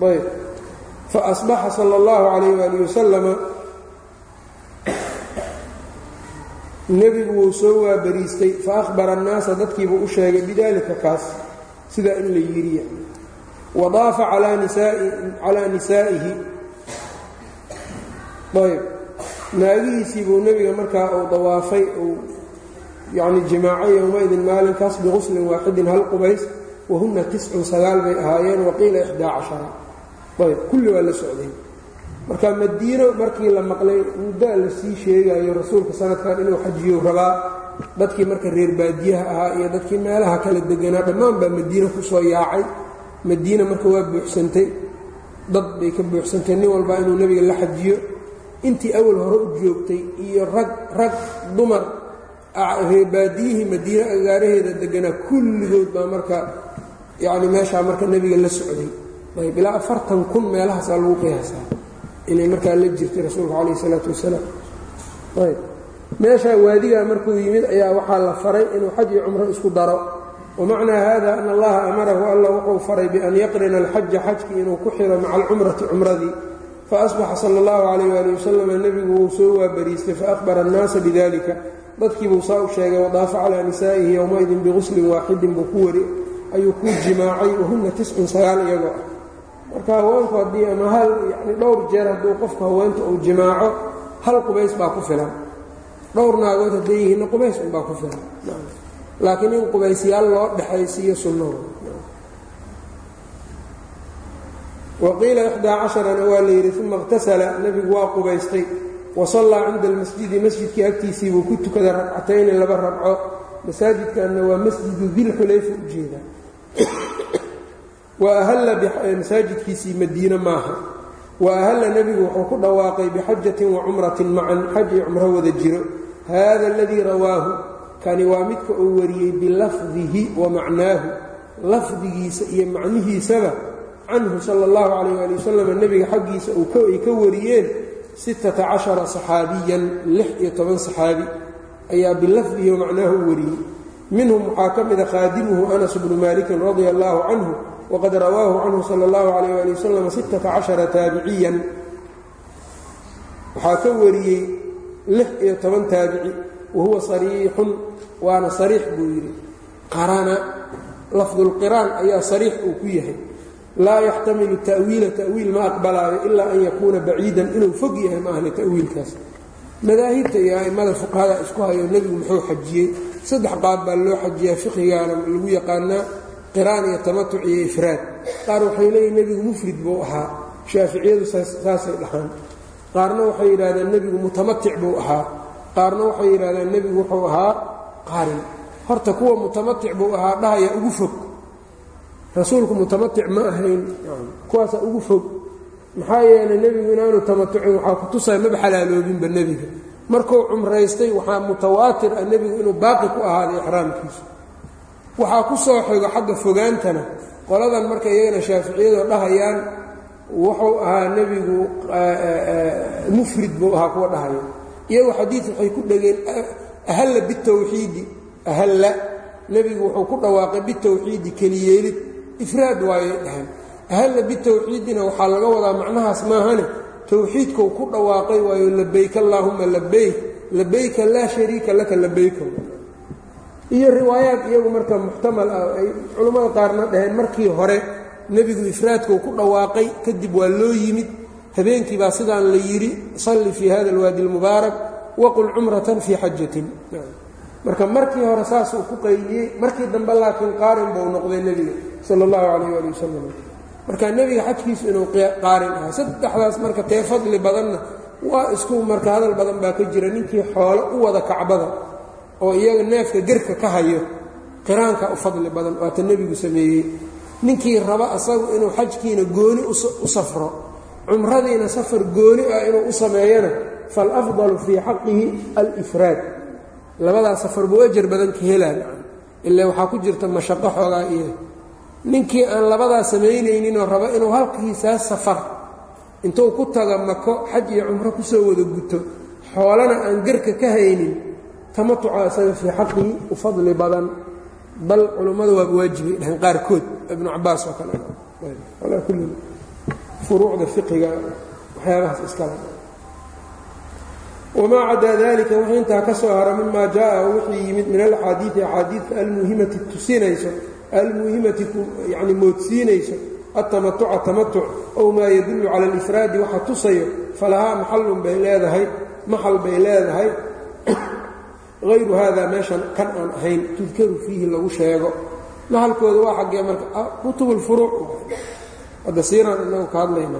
Ayb. Faasbaxa sala اllahu calayh waali wasalama nebigu wuu soo waabariistay faahbara annaasa dadkiibuu u sheegay bidalika kaas sidaa in la yiriya wadaafa calaa nisaa'ihi ayb naagihiisii buu nebiga markaa uu dawaafay uu yacni jimaacay yowmaydin maalinkaas biguslin waaxidin hal qubays wahunna tiscun sagaal bay ahaayeen waqiila ixdaa cashara ayb kulli waa la socday marka madiino markii la maqlay muddaa la sii sheegayo rasuulka sanadkan inuu xajiyo rabaa dadkii marka reer baadiyaha ahaa iyo dadkii meelaha kala deganaa dhammaan baa madiino ku soo yaacay madiina marka waa buuxsantay dad bay ka buuxsantay. Nin walbaa inuu nebiga la xajiyo intii awal hore u joogtay iyo rag rag dumar reebaadiyihii madiine agaaraheeda deganaa kulligood baa marka yacni meeshaa marka nebiga la socday. Ayb ilaa afartan kun meelahaasaa lagu qiyaasaa inay markaa la jirtay rasuulka calayh isalaatu wasalaam. Ayb meeshaa waadigaa markuu yimid ayaa waxaa la faray inuu xaj iyo cumro isku daro wamacnaa hada ana allaha amarahu alla wuxuu faray bian yaqrina alxaja xajkii inuu ku xiro maca alcumrati cumradii faasbaxa sala allahu calayh waali wasalama nebigu wuu soo waabariistay faahbara annaasa bidalika dadkiibuu saa u sheegay wadaafa calaa nisaa'ihi yowmaidin biguslin waaxidin buu ku wari ayuu ku jimaacay wahunna tiscun sagaal iyagoo ah marka haweenku haddii ama hal yani dhowr jeer hadduu qofku haweenta uu jimaaco hal qubays baa ku filan dhowr naagood hadday yihiinna qubays unbaa ku filan laakiin in qubaysyaal loo dhexaysiiyo sunnahu waqiila ixdaa casharana waa la yidhi uma اqtasala nebigu waa qubaystay. Wasallaa cinda almasjidi masjidkii agtiisii buu ku tukaday ragcatayni laba ragco masaajidkanna waa masjidu dilxulayfa wa ahalla masaajidkiisii madiine maaha. Wa ahalla nebigu wuxuu ku dhawaaqay bixajatin wa cumratin macan xaj iyo cumro wada jiro. Hada aladii rawaahu kani waa midka uu wariyey bilafdihi wa macnaahu. Lafdigiisa iyo macnihiisaba canhu sala allahu calayh ali wasalam nebiga xaggiisa ay ka wariyeen sittata cashara saxaabiyan lix iyo toban saxaabi. Ayaa bilafdihi wa macnaahu u wariyey. Minhum waxaa ka mida qaadimuhu anas bnu maalikin radia allahu canhu wqad rawaahu canhu sala اllahu alayh ali wasalam sittata cashara taabiciyan. Waxaa ka wariyey lix iyo toban taabici. Wa huwa sariixun waana sariix buu yidhi. Qarana lafdulqiraan ayaa sariix uu ku yahay. Laa yaxtamilu ta'wiila ta'wiil ma aqbalaayo ilaa an yakuuna baciidan inuu fog yahay ma ahna ta'wiilkaas. Madaahibta iyo a'immada fuqahada isku hayo nebigu muxuu xajiyey. Saddex qaab baa loo xajiyaa fiqigaana lagu yaqaanaa qiraan iyo tamatuc iyo ifraad. Qaar waxay leeyihiin nebigu mufrid buu ahaa shaaficiyadu saasay dhahaan. Qaarna waxay yidhahdeen nebigu mutamatic buu ahaa. Qaarna waxay yidhahdeen nebigu wuxuu ahaa qaarin. Horta kuwa mutamatic buu ahaa dhahaya ugu fog. Rasuulku mutamatic ma ahayn. Kuwaasaa ugu fog. Maxaa yeelay nebigu inaanu tamatucin waxaa ku tusaya maba xalaaloobinba nebiga. Markuu cumraystay waxaa mutawaatir ah nebigu inuu baaqi ku ahaaday ixraamkiisa. Waxaa ku soo xigo xagga fogaantana. Qoladan marka iyagana shaaficiyadoo dhahayaan wuxuu ahaa nebigu mufrid buu ahaa kuwa dhahaya. Iyagu xadiid waxay ku dhegeen ahalla bitawxiidi ahalla. Nebigu wuxuu ku dhawaaqay bitawxiidi keliyeelid. Ifraad waayay dhaheen ahalla bitawxiidina waxaa laga wadaa macnahaas maahane. Towxiidkau ku dhawaaqay waayo labayk allaahuma labayk labayka laa shariika laka labayka iyo riwaayaad iyagu marka muxtamal ah ay culammada qaarna dhaheen markii hore nebigu ifraadkau ku dhawaaqay kadib waa loo yimid. Habeenkii baa sidaan la yidhi salli fii hada alwaadi almubaarak waqul cumratan fii xajatin marka markii hore saasuu ku qaydiyey markii dambe laakiin qaarin buu noqday nebiga sala allahu calayh ali wasalam marka nebiga xajkiisu inuu qaarin ahaa. Saddexdaas marka tee fadli badanna waa isku marka hadal badan baa ka jira ninkii xoolo u wada kacbada oo iyaga neefka gerka ka hayo. Qiraanka u fadli badan waata nebigu sameeyey. Ninkii raba asagu inuu xajkiina gooni u safro. Cumradiina safar gooni ah inuu u sameeyana falafdalu fii xaqihi alifraad labadaas safar buu ajar badan ka helaan ilaa waxaa ku jirta mashaqo xoogaa iyo ninkii aan labadaa samaynayninoo raba inuu halkiisaas safar intuu ku taga mako xaj iyo cumro ku soo wada guto xoolana aan gerka ka haynin tamatuca isaga fii xaqihi u fadli badan bal culummadu waaba waajibay dhaheen qaarkood ibnu cabaas oo kale alaa kulli furuucda fiqiga waxyaabahaas iskale wamaa cadaa dalika wixii intaa ka soo hara mimaa jaa wixii yimid min alaxaadiidi axaadiidka almuhimati tusinayso almuhimati yani moodsiinayso atamatuca tamatuc ow maa yadullu cala alifraadi waxa tusayo falahaa maxallun bay leedahay maxal bay leedahay hayru hada meeshan kan aan ahayn tudkaru fiihi lagu sheego mahalkooda waa xaggee marka kutub hadda siiraan inagu ka hadlayna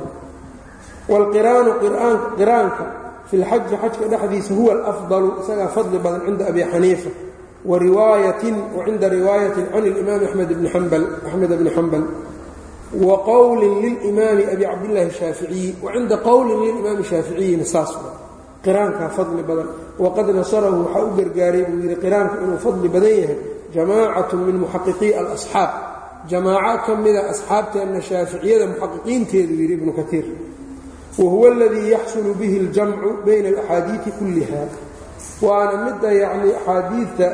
waalqiraanu qiraanka fi lxaji xajka dhexdiisa huwa alafdalu isagaa fadli badan cinda abi xaniifa wa riwaayatin wa cinda riwaayatin can ilimaami axmed bni ambal axmed bni xambal wa qowlin lilimaami abi cabdillaahi shaaficiyi wa cinda qowlin lilimaami shaaficiyina saas qiraankaa fadli badan waqad nasarahu waxaa u gargaaray buu yidhi qiraanku inuu fadli badan yahay jamaacatu min muxaqiqii alasxaab jamaaco ka mida asxaabteenna shaaficiyada muxaqiqiinteedu yidhi ibnu kaiir wahuwa aladii yaxsulu bihi اljamcu bayna alaxaadiidi kulliha waana midda yacnii axaadiidta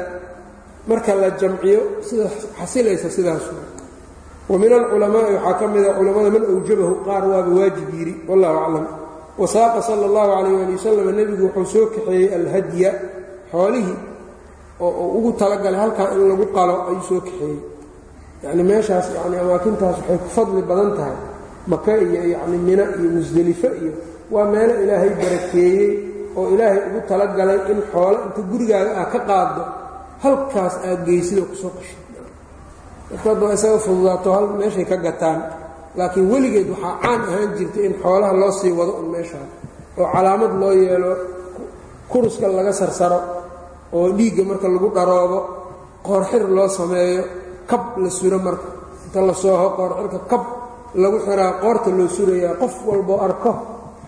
marka la jamciyo sida xasilaysa sidaas wa min alculamaai waxaa ka mida culammada man awjabahu qaar waaba waajib yidhi wallahu aclam wasaaqa sala allahu calayh ali wasalam nebigu wuxuu soo kaxeeyey alhadya xoolihii oo uu ugu talagalay halkaa in lagu qalo ayuu soo kaxeeyey yacni meeshaas yacni amaakintaas waxay ku fadli badan tahay maka iyo yacni mina iyo musdelifo iyo waa meelo ilaahay barakeeyey oo ilaahay ugu talagalay in xoolo inta gurigaaga ah ka qaado halkaas aad geysida ku soo qashay. Markaad waa isaga fududaato hal meeshay ka gataan laakiin weligeed waxaa caan ahaan jirtay in xoolaha loo sii wado un meeshaa oo calaamad loo yeelo kuruska laga sarsaro oo dhiigga marka lagu dharoobo qoorxir loo sameeyo kab la suro marka inta la sooho qoorxirka kab lagu xiraa qoorta loo surayaa qof walboo arko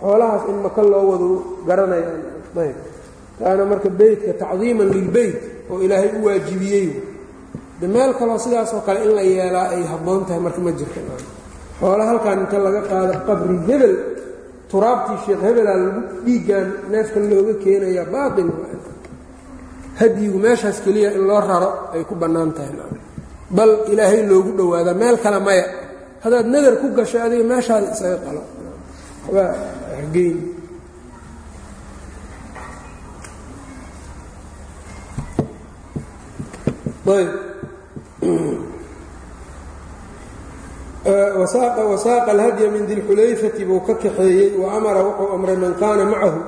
xoolahaas in maka loo wado garanayaan ayb. Taana marka beytka tacdiiman lilbeyt oo ilaahay u waajibiyey. De meel kaloo sidaasoo kale in la yeelaa ay habboon tahay marka ma jirta xoola halkan inta laga qaado qabri hebel turaabtii sheekh hebelaa lagu dhiiggan neefkan looga keenayaa baatil. Hadyigu meeshaas keliya in loo raro ay ku bannaan tahay. Bal ilaahay loogu dhowaadaa meel kale maya haddaad nadar ku gasho adiga meeshaada isaga qalo. Waxbaa hgeyn wasaaqa alhadya min dilxulayfati buu ka kaxeeyey wa amara wuxuu amray man kaana macahu.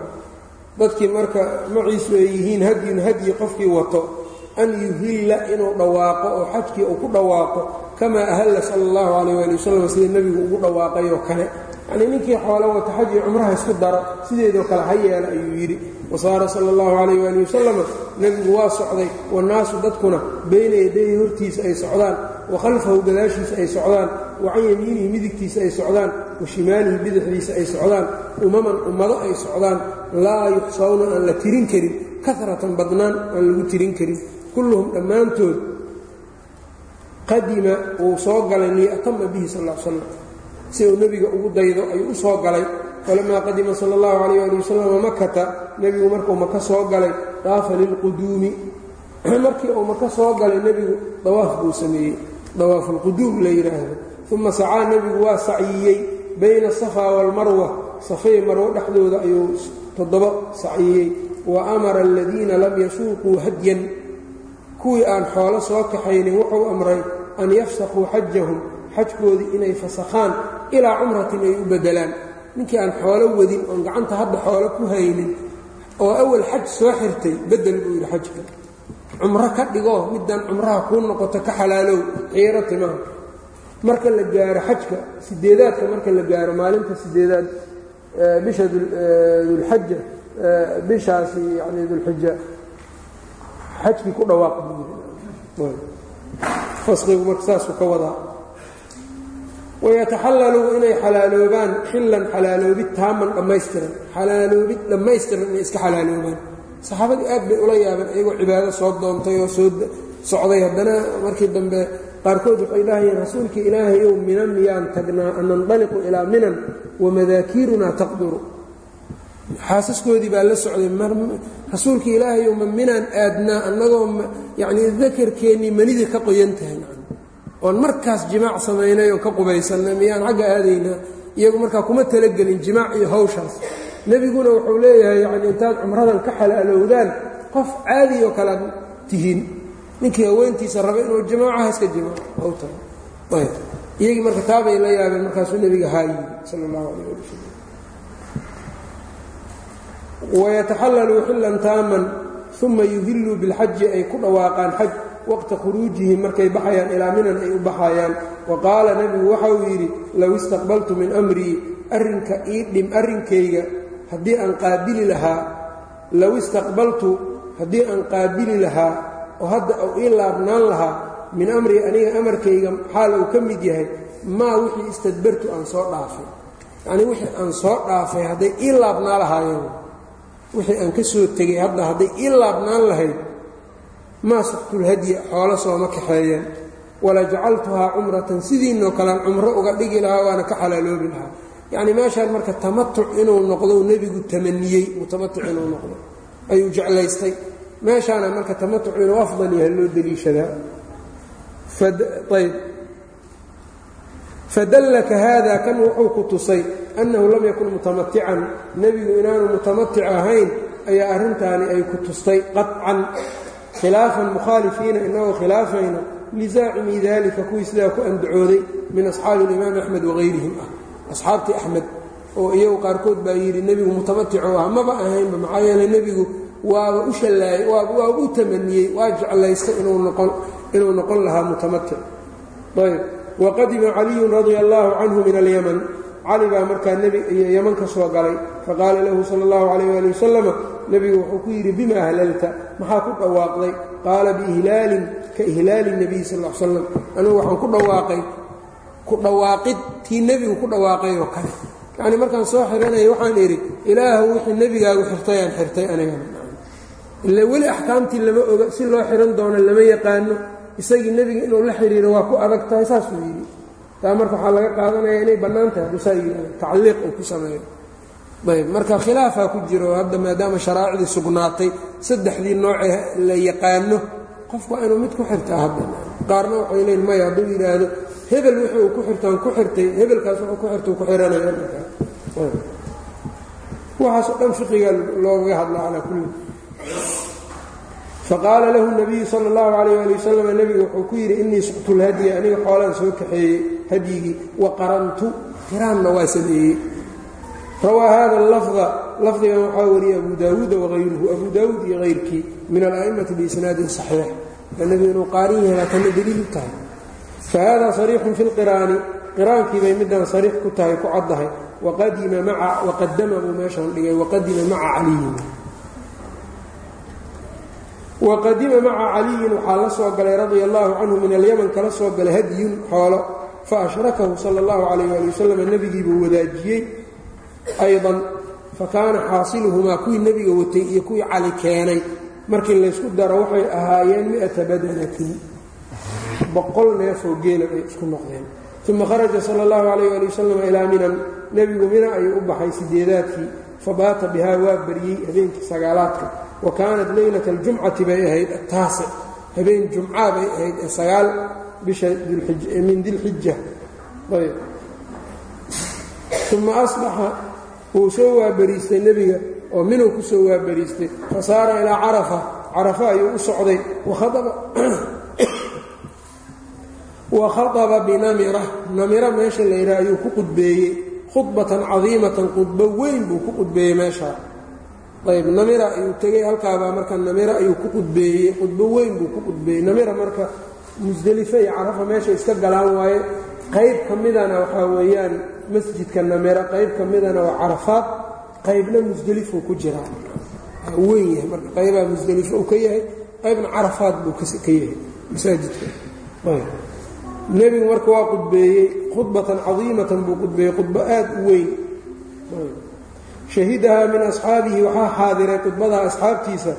Dadkii marka maciisu ay yihiin hadyun hadyi qofkii wato an yuhilla inuu dhawaaqo oo xajkii uu ku dhawaaqo kamaa ahalla sala allahu calayh waali wasalam sida nebigu ugu dhawaaqay oo kale. Yacnii ninkii xoolo wata xaj iyo cumraha isku daro sideedoo kale ha yeela ayuu yidhi. Wasaara sala allahu calayh waali wasalam nebigu waa socday wannaasu dadkuna bayna yadayhi hortiisa ay socdaan wa khalfahu gadaashiisa ay socdaan wa can yamiinihi midigtiisa ay socdaan wa shimaalihi bidixdiisa ay socdaan umaman ummado ay socdaan. Laa yuxsawna aan la tirin karin karatan badnaan aan lagu tirin karin. Kulluhum dhammaantood qadima uu soo galay liya'tama bihi sal slam si uu nebiga ugu daydo ayuu u soo galay. Falamaa qadima sala allahu calayh ali wasalam makata nebigu markuu maka soo galay daafa lilquduumi. Markii uu maka soo galay nebigu dawaaf buu sameeyey. Dawaafulquduum la yidhaahdo uma sacaa nebigu waa saciyey bayna asafaa waalmarwa safay marwo dhexdooda ayuu toddoba saciyey wa amara aladiina lam yasuuquu hadyan. Kuwii aan xoolo soo kaxaynin wuxuu amray an yafsakuu xajahum xajkoodii inay fasakhaan ilaa cumratin ay u beddelaan ninkii aan xoolo wadin oon gacanta hadda xoolo ku haynin oo awal xaj soo xirtay beddel buu yidhi xajka. Cumro ka dhigoo middan cumraha kuu noqoto ka xalaalow xiiro timaha marka la gaaro xajka sideedaadka marka la gaaro maalinta sideedaad bisha dulxaja bishaasi yani dulxija xajkii ku dhawaaq buu yidhi fasqigu marka saasuu ka wadaa. Wayataxallaluu inay xalaaloobaan xillan xalaaloobid taaman dhammaystiran. Xalaaloobid dhammaystiran inay iska xalaaloobaan. Saxaabadii aad bay ula yaabeen iyagoo cibaado soo doontay oo soo socday. Haddana markii dambe qaarkood waxay dhahayeen rasuulkii ilaahayow minan miyaan tagnaa an nandaliqu ilaa minan wamadaakiirunaa taqduru. Xaasaskoodii baa la socday rasuulkii ilaahayow ma minaan aadnaa annagoo yacnii dakarkeennii manidii ka qoyan tahay oon markaas jimaac samaynay oo ka qubaysanna miyaan xagga aadaynaa iyagu markaa kuma talagelin jimaac iyo hawshaas. Nebiguna wuxuu leeyahay yacni intaad cumradan ka xalaalowdaan qof caadi oo kalead tihiin. Ninkii haweentiisa raba inuu jimaacaha iska jimaaco iyagii marka taabay la yaabeen markaasuu nebiga haa yidhi sala allahu calayh ali wasalam wayataxallaluu xillan taaman uma yuhilluu bilxaji ay ku dhawaaqaan xaj waqta khuruujihim markay baxayaan ilaa minan ay u baxayaan wa qaala nebigu waxa uu yidhi low istaqbaltu min amrii arrinka ii dhim arrinkayga haddii aan qaabili lahaa low istaqbaltu haddii aan qaabili lahaa oo hadda uu ii laabnaan lahaa min amrii aniga amarkayga xaal uu ka mid yahay maa wixii istadbartu aan soo dhaafay yacnii wixii aan soo dhaafay hadday ii laabnaa lahaayeen wixii aan ka soo tegay hadda hadday ii laabnaan lahayd maa suqtulhadya xoolo sooma kaxeeyeen. Wala jacaltuhaa cumratan sidiinoo kalean cumro uga dhigi lahaa waana ka xalaaloobi lahaa. Yacnii meeshaan marka tamatuc inuu noqdo nebigu tamaniyey mutamatuc inuu noqdo ayuu jeclaystay. Meeshaana marka tamatuc inuu afdal yahay loo deliishadaa. Ayb fadallaka haada kan wuxuu ku tusay annahu lam yakun mutamatican nebigu inaanu mutamatic ahayn ayaa arrintaani ay ku tustay qaطcan khilaafan mukhaalifiina inagoo khilaafayna lizaacimi dalika kuwii sidaa ku andacooday min asxaabi alimaam axmed wahayrihim ah. Asxaabtii axmed oo iyagu qaarkood baa yidhi nebigu mutamatico ah maba ahaynba maxaa yeeley nebigu waaba u shallaayey waa u tamaniyey waa jeclaysta inuu noqon lahaa mutamatic. Ayb waqadima caliyun radia allaahu canhu min alyaman cali baa markaa yaman ka soo galay faqaala lahu sala allahu calayh ali wasalama nebigu wuxuu ku yidhi bima ahlalta maxaa ku dhawaaqday qaala biihlaalin ka ihlaali nebiy sal slam anigu waxaan ku dhawaaqay ku dhawaaqid tii nebigu ku dhawaaqay oo kale yacni markaan soo xiranaya waxaan idhi ilaahu wixii nebigaagu xirtayaan xirtay anigana ila weli axkaamtii lama oga si loo xihan doono lama yaqaano isagii nebiga inuu la xiriiro waa ku adag tahay saasuu yidhi. Taa marka waxaa laga qaadanaya inay bannaan tahay haduusaa yidhahdo tacliiq uu ku sameeyo. Ayb marka khilaafaa ku jiro hadda maadaama sharaa'icdii sugnaatay saddexdii noocee la yaqaano qofku waa inuu mid ku xirtaa hadda. Qaarna waxay leeyiin maya hadduu yidhaahdo. Hebel wixii uu ku xirtaan ku xirtay hebelkaas wuxuu ku xirta ku xihanaya waxaasoo dhan fiqiga loogaga hadla calaa kulli faqaala lahu nabiyu sala allahu calayh ali wasalam nebigu wuxuu ku yidhi innii suqtu lhadya aniga xoolaan soo kaxeeyey hadyigii wa qarantu. Qiraanna waa sameeyey. Rawaa hada lafda lafdigan waxaa wariyey abu daawuuda wahayruhu abu daawuud iyo hayrkii min ala'imati biisnaadin saxiix. Nebigu inuu qaarin yahay tana deliilu tahay. Fa hada sariixun fi lqiraani qiraankii bay midaan sariix ku tahay ku caddahay. Waqadima maa waqadama buu meeshaan dhigay waqadima maca caliyin waqadima maca caliyin waxaa la soo galay radia allahu canhu min alyaman kala soo galay hadyun xoolo. Fa ashrakahu sala allahu calayh ali wasalam nebigiibuu wadaajiyey aydan. Fa kaana xaasiluhumaa kuwii nebiga watay iyo kuwii cali keenay. Markii laysku daro waxay ahaayeen miata badanatin. Boqol neefoo geela ay isku noqdeen. Uma kharaja sala allahu calayh ali wasalam ilaa minan. Nebigu mina ayuu u baxay sideedaadkii. Fabaata bihaa waa baryey habeenkii sagaalaadka wa kaanat leylata aljumcati bay ahayd ataasic habeen jumcaa bay ahayd ee sagaal bisha min dilxija ayb. Uma asbaxa wuu soo waabariistay nebiga oo minuu ku soo waabariistay fa ilaa carafa. Carafa ayuu u socday. Wa khaطaba binamira. Namira meesha la yidhaha ayuu ku qudbeeyey khudbatan cadiimatan khudbo weyn buu ku qudbeeyey meeshaa ayb namira ayuu tegey halkaabaa marka namira ayuu ku qudbeeyey. Khudbo weyn buu ku qudbeeyey. Namira marka musdelife iyo carafa meesha iska galaan waaye. Qayb ka midana waxaa weeyaan masjidka namira qayb ka midana waa carafaad qaybna musdelifuu ku jiraa weyn yahay marka qaybaa musdelifo uu ka yahay qaybna carafaad buu ka yahay masaajidka. Nebigu marka waa qudbeeyey khudbatan cadiimatan buu qudbeeyey khudbo aad u weyn shahidahaa min asxaabihi waxaa xaadiray khudbadaa asxaabtiisa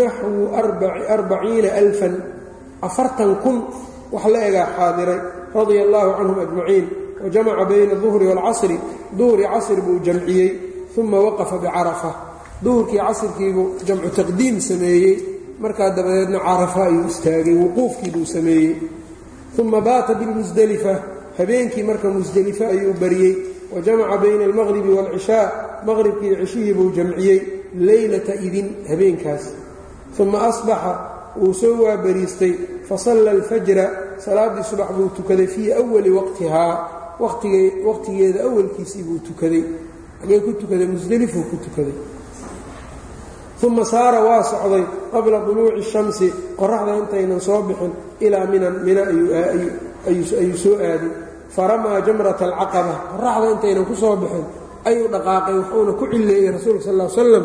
naxwu arbaciina alfan afartan kun wax la egaa xaadiray radia allaahu canhum ajmaciin wa jamaca bayna duhri waalcasri duhri casri buu jamciyey uma waqafa bicarafa. Duhurkii casrkiibuu jamcu taqdiim sameeyey markaa dabadeedna carafa ayuu istaagay wuquufkii buu sameeyey. Uma baata bilmusdelifa habeenkii marka musdelife ayuu bariyey wa jamaca bayna almaqribi waalcishaa maqribkii cishihii buu jamciyey leylata idin habeenkaas. Uma asbaxa wuu soo waabariistay fasalla alfajra salaaddii subax buu tukaday fii awali waqtihaa waqtigeeda awalkiisii buu tukaday. Agee ku tukaday musdelifuu ku tukaday. Uma saara waa socday qabla duluuci shamsi qoraxda intaynan soo bixin ilaa minan mina ayuu soo aaday faramaa jamrata alcaqaba qoraxda intaynan ku soo bixin ayuu dhaqaaqay wuxuuna ku cilleeyey rasuulka sal slam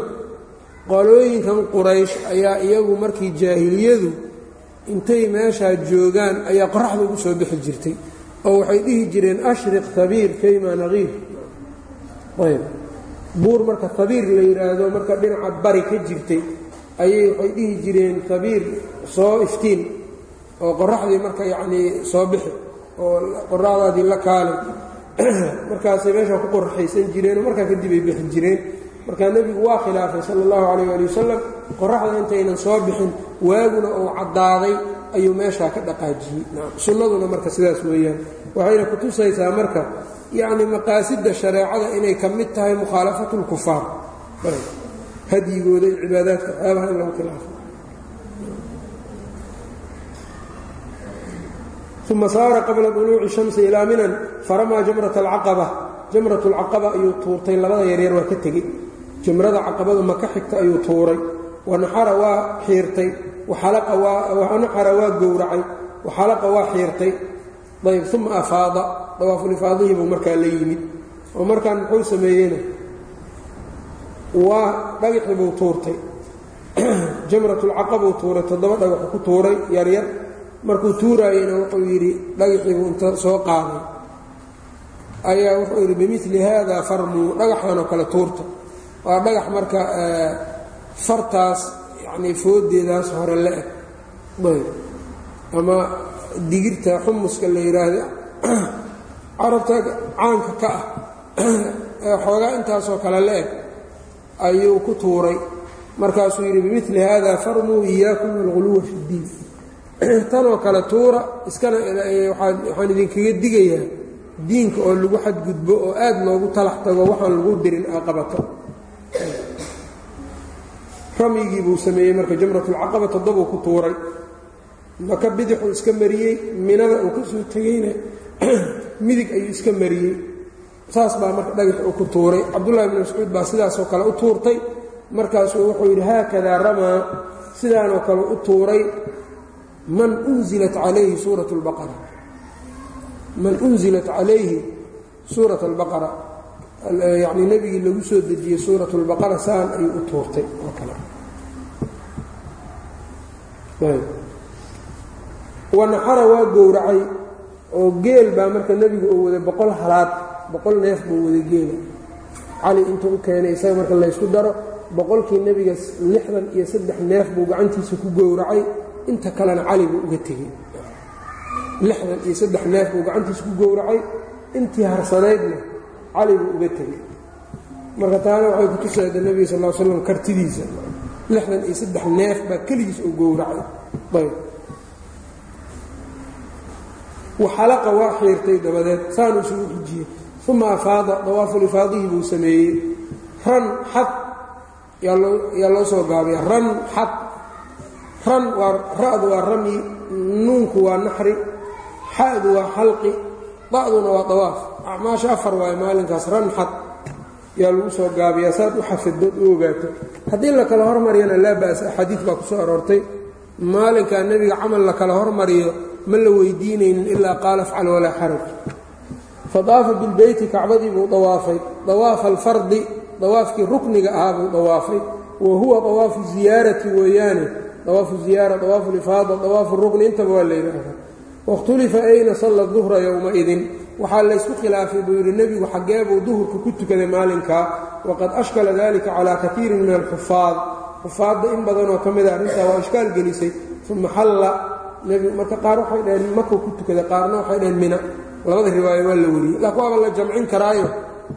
qolooyinkan quraysh ayaa iyagu markii jaahiliyadu intay meeshaa joogaan ayaa qoraxda ugu soo bixi jirtay oo waxay dhihi jireen ashriq habiir kayma naqiir ayb. Buur marka habiir la yidhaahdo marka dhinaca bari ka jirtay ayay waxay dhihi jireen habiir soo iftiin. Oo qoraxdii marka yacnii soo bixi oo qoraxdaadii la kaalay markaasay meeshaa ku qoraxaysan jireenoo markaa kadib ay bixi jireen. Markaa nebigu waa khilaafay sala allahu calayh ali wasalam qoraxda intaynan soo bixin waaguna uu caddaaday ayuu meeshaa ka dhaqaajiyey. Sunnaduna marka sidaas weeyaan. Waxayna ku tusaysaa marka yacni maqaasidda shareecada inay ka mid tahay mukhaalafatu lkufaar. Hadyigooda iyo cibaadaadka waxyaabaha in lagu khilaafo uma saara qabla duluuci shamsi ilaa minan faramaa jamrata alcaqaba jamratulcaqaba ayuu tuurtay labada yaryar waa ka tegey jamrada caqabadu maka xigta ayuu tuuray wanaxara waa xiirtay wanaxara waa gowracay waxalaqa waa xiirtay ayb uma afaada dawaafulifaadihii buu markaa la yimid oo markaan muxuu sameeyeyna waa dhagaxii buu tuurtay jamratulcaqabuu tuuray toddoba dhagaxu ku tuuray yaryar markuu tuuraayeyna wuxuu yidhi dhagaxiibuu inta soo qaaday ayaa wuxuu yidhi bimili haada farmuu dhagaxanoo kale tuurta. Waa dhagax marka fartaas yacnii fooddeedaas hore la eg. Ayb. Ama digirta xumuska la yidhaahda carabta caanka ka ah xoogaa intaasoo kale la eg ayuu ku tuuray. Markaasuu yidhi bimili haada farmuu iyaakum alguluwa fi ddiin tanoo kale tuura iskana waxaan idinkaga digayaa diinka oo lagu xadgudbo oo aad loogu talax tago waxaan lagu dirin aa qabato ramyigii buu sameeyey marka jamratulcaqaba toddobuu ku tuuray. Maka bidixuu iska mariyey minada uu ka soo tegeyna midig ayuu iska mariyey. Saas baa marka dhagax uu ku tuuray. Cabdullahi bn mascuud baa sidaasoo kale u tuurtay. Markaasuu wuxuu yidhi haakadaa ramaa. Sidaanoo kale u tuuray man unzilat calayhi suurat lbaqara. Man unzilat calayhi suurat albaqara yacnii nebigii lagu soo dejiyey suurat lbaqara saan ayuu u tuurtay oo kale. Wanaxara waa gowracay oo geel baa marka nebigu uu waday boqol halaad boqol neef buu waday geela. Cali intuu u keenay isaga marka laysku daro boqolkii nebiga lixdan iyo saddex neef buu gacantiisa ku gowracay inta kalena cali buu uga tegey. Lixdan iyo saddex neef buu gacantiisa ku gowracay intii harsanaydna cali buu uga tegey. Marka taana waxay ku tusayda nebiga sal l slam kartidiisa. Lixdan iyo saddex neef baa keligiis uu gowracay. Ayb. Waxalaqa waa xiirtay dabadeed saanuu isugu xijiyey. Uma afaada dawaafulifaadihii buu sameeyey. Ran xad yaa loo soo gaabiya ran xad ran waa ra'du waa ramyi nuunku waa naxri xa'du waa xalqi da'duna waa dawaaf. Acmaasha afar waayo maalinkaas ran xad yaa lagu soo gaabiyaa saad u xafidood u ogaato. Haddii la kala hormariyana laa ba'sa axaadiid baa ku soo aroortay. Maalinkaa nebiga camal la kala hormariyo ma la weydiinaynin ilaa qaala afcal walaa xaraj. Fadaafa bilbeyti kacbadii buu dawaafay. Dawaafa alfardi dawaafkii rukniga ahaa buu dawaafay. Wa huwa dawaafu ziyaarati weeyaane dawaafu ziyaara dawaafu lifaada dawaafu rukni intaba waa layidhaahdaa wakhtulifa ayna salla duhra yowmaidin waxaa laysku khilaafay buu yidhi nebigu xaggee buu duhurka ku tukaday maalinkaa waqad ashkala dalika calaa kaiirin min alxufaad. Xufaadda in badanoo ka mida arrintaa waa ishkaal gelisay. Uma xalla. Nebigu marka qaar waxay dhaheen makuu ku tukaday qaarna waxay dhaheen mina. Labada riwaayo waa la wariyey. Laakiin waaba la jamcin karaayo.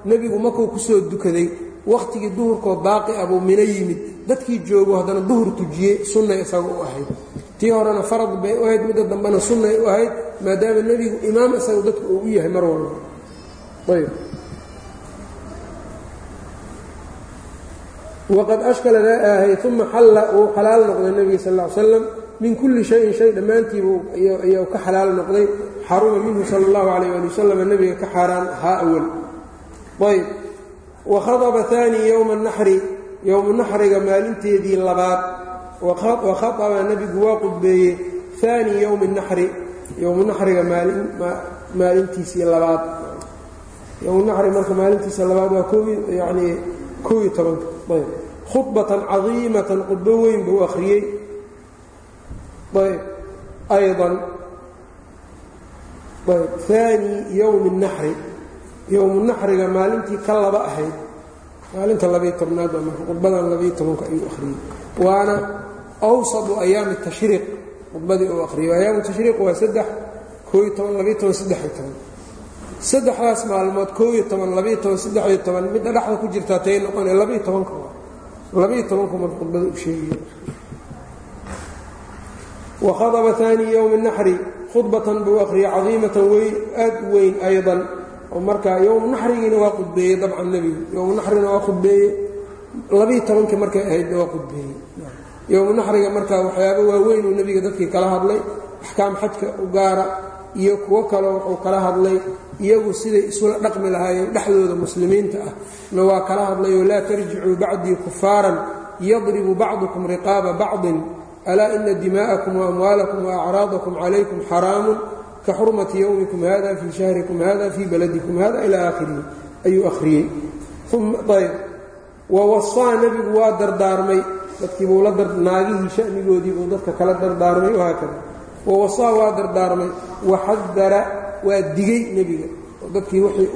Nebigu makuu ku soo dukaday wakhtigii duhurkoo baaqi ah buu mino yimid. Dadkii joogo haddana duhur tujiyey sunnay isaga u ahayd. Tii horena farad bay u ahayd midda dambena sunnay u ahayd maadaama nebigu imaam isaga dadku uu u yahay mar walba. Ayb. Waqad ashkala ahay uma xalla uu xalaal noqday nebiga sal ll slam min kulli shayin shay dhammaantiibu ayuu ka xalaal noqday. Xaruma minhu sala allahu calayh ali wasalam nebiga ka xaaraan ahaa awal. Ayb wakhadaba aani yowma naxri yowmu naxriga maalinteedii labaad wakhaaba nebigu waa qudbeeyey aani yowmi naxri yowmu naxriga maalintiisii labaad yowmu naxri marka maalintiisa labaad waa yani koob iyo tobanka ayb khudbatan cadiimatan khudbo weyn buu akhriyey ayb ayضan ayb aani yowmi naxri yowmu naxriga maalintii ka laba ahayd. Maalinta labayo tobnaad baa marka khudbadan labayo tobanka ayuu akhriyey. Waana awsadu ayaami tashriiq khudbadii uu akhriyay ayaamu tashriiq waa saddex kooiyo toban labayo toban saddexiyo toban. Saddexdaas maalmood kooiyo toban labayo toban saddexiyo toban midda dhexda ku jirtaa tay noqonee labayo tobanka waa. Labayo tobanku marka khudbada u sheegaya wakhadaba aani yowmi naxri khudbatan buu akhriyay cadiimatan weyn aad weyn aydan oo markaa yowmu naxrigiina waa khudbeeyey dabcan nebigu yowmu naxrina waa khudbeeyey labiyo tobankii markay ahaydna waa khudbeeyey yowmu naxriga markaa waxyaaba waaweyn uu nebiga dadkii kala hadlay axkaam xajka u gaara iyo kuwo kaleo wuxuu kala hadlay iyagu siday isula dhaqmi lahaayeen dhexdooda muslimiinta ah. Na waa kala hadlayoo laa tarjicuu bacdii kufaaran yadribu bacdukum riqaaba bacdin. Alaa ina dimaa'akum waamwaalakum waacraadakum calaykum xaraamun ka xurmati yowmikum hada fii shahrikum hada fii baladikum hada ilaa aakhirihi ayuu akhriyey ayb wa wasaa nebigu waa dardaarmay dadkiibuu la naagihii shanigoodii buu dadka kala dardaarmay wahaakada wa wasaa waa dardaarmay waxadara waa digey nebiga dadkii wixii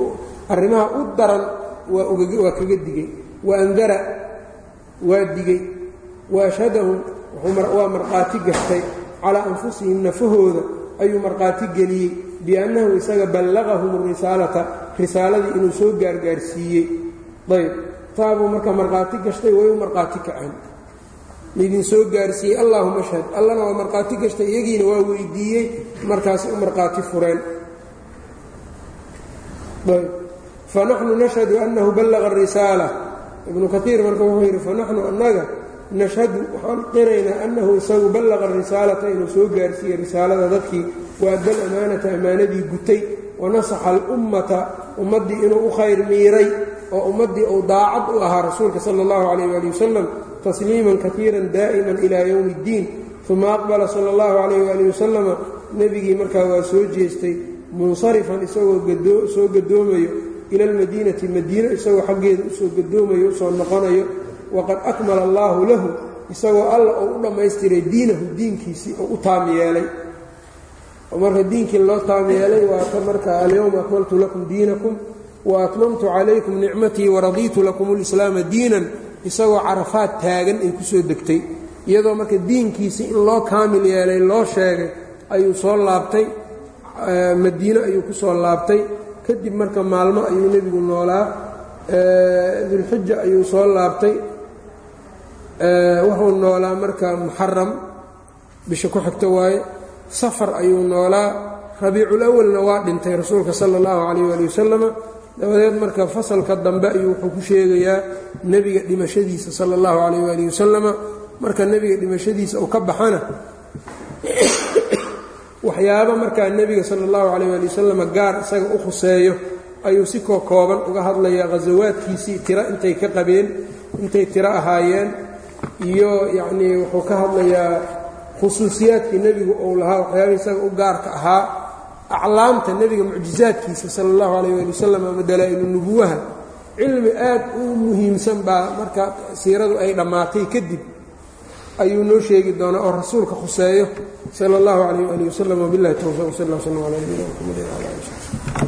arrimaha u daran waa kaga digey wa andara waa digey wa ashhadahum waa markhaati gashtay calaa anfusihim nafahooda ayuu markhaati geliyey biannahu isaga ballaqahum risaalata risaaladii inuu soo gaargaarsiiyey. Ayb taabuu marka markhaati gashtay way markhaati kaceen. Idin soo gaarsiiyey allaahuma ashhad. Allana waa markhaati gashtay iyagiina waa weydiiyey markaasi u markhaati fureen. Fanaxnu nashhadu annahu ballaqa arisaala ibnu kaiir marka wuxuu yidhi fanaxnu annaga nashhadu waxaan qiraynaa annahu isagu ballaqa risaalata inuu soo gaarsiiyey risaalada dadkii. Waadda alamaanata ammaanadii gutay wanasaxa alummata ummaddii inuu u khayr miiray oo ummaddii uu daacad u ahaa rasuulka sala allahu calayh waali wasalam tasliiman kaiiran daa'iman ilaa yowmi اddiin uma aqbala sala allahu calayh waali wasalama nebigii markaa waa soo jeestay munsarifan isagoo soo gadoomayo ila almadiinati madiino isagoo xaggeeda u soo gadoomayo u soo noqonayo waqad akmala allaahu lahu isagoo alla uu u dhammaystiray diinahu diinkiisii oo u taam yeelay. Oo marka diinkii loo taam yeelay waa ka marka alyowma akmaltu lakum diinakum wa atmamtu calaykum nicmatii waradiitu lakum اlislaama diinan. Isagoo carafaad taagan ay ku soo degtay. Iyadoo marka diinkiisii in loo kaamil yeelay loo sheegay ayuu soo laabtay madiine ayuu ku soo laabtay. Kadib marka maalmo ayuu nebigu noolaa dulxija ayuu soo laabtay wuxuu noolaa marka muxaram bisha ku xigto waaye. Safar ayuu noolaa. Rabiiculawalna waa dhintay rasuulka sala allahu calayh waali wasalama dabadeed marka fasalka dambe ayuu wuxuu ku sheegayaa nebiga dhimashadiisa sala allahu calayh waali wasalama marka nebiga dhimashadiisa uu ka baxana waxyaabo markaa nebiga sala allahu calayh waali wasalama gaar isaga u khuseeyo ayuu si koo kooban uga hadlayaa khasawaadkiisii tiro intay ka qabeen intay tiro ahaayeen iyo yacnii wuxuu ka hadlayaa khusuusiyaadkii nebigu uu lahaa waxyaaba isaga u gaarka ahaa aclaamta nebiga mucjizaadkiisa sala allahu calayh waali wasalam ama dalaa'ilu nubuwaha cilmi aad u muhiimsan baa marka siiradu ay dhammaatay kadib ayuu noo sheegi doonaa oo rasuulka khuseeyo sala allahu calayh waali wasalam wabillahi towfiiq sal lla slam cala nabiyina mxamedi wala ali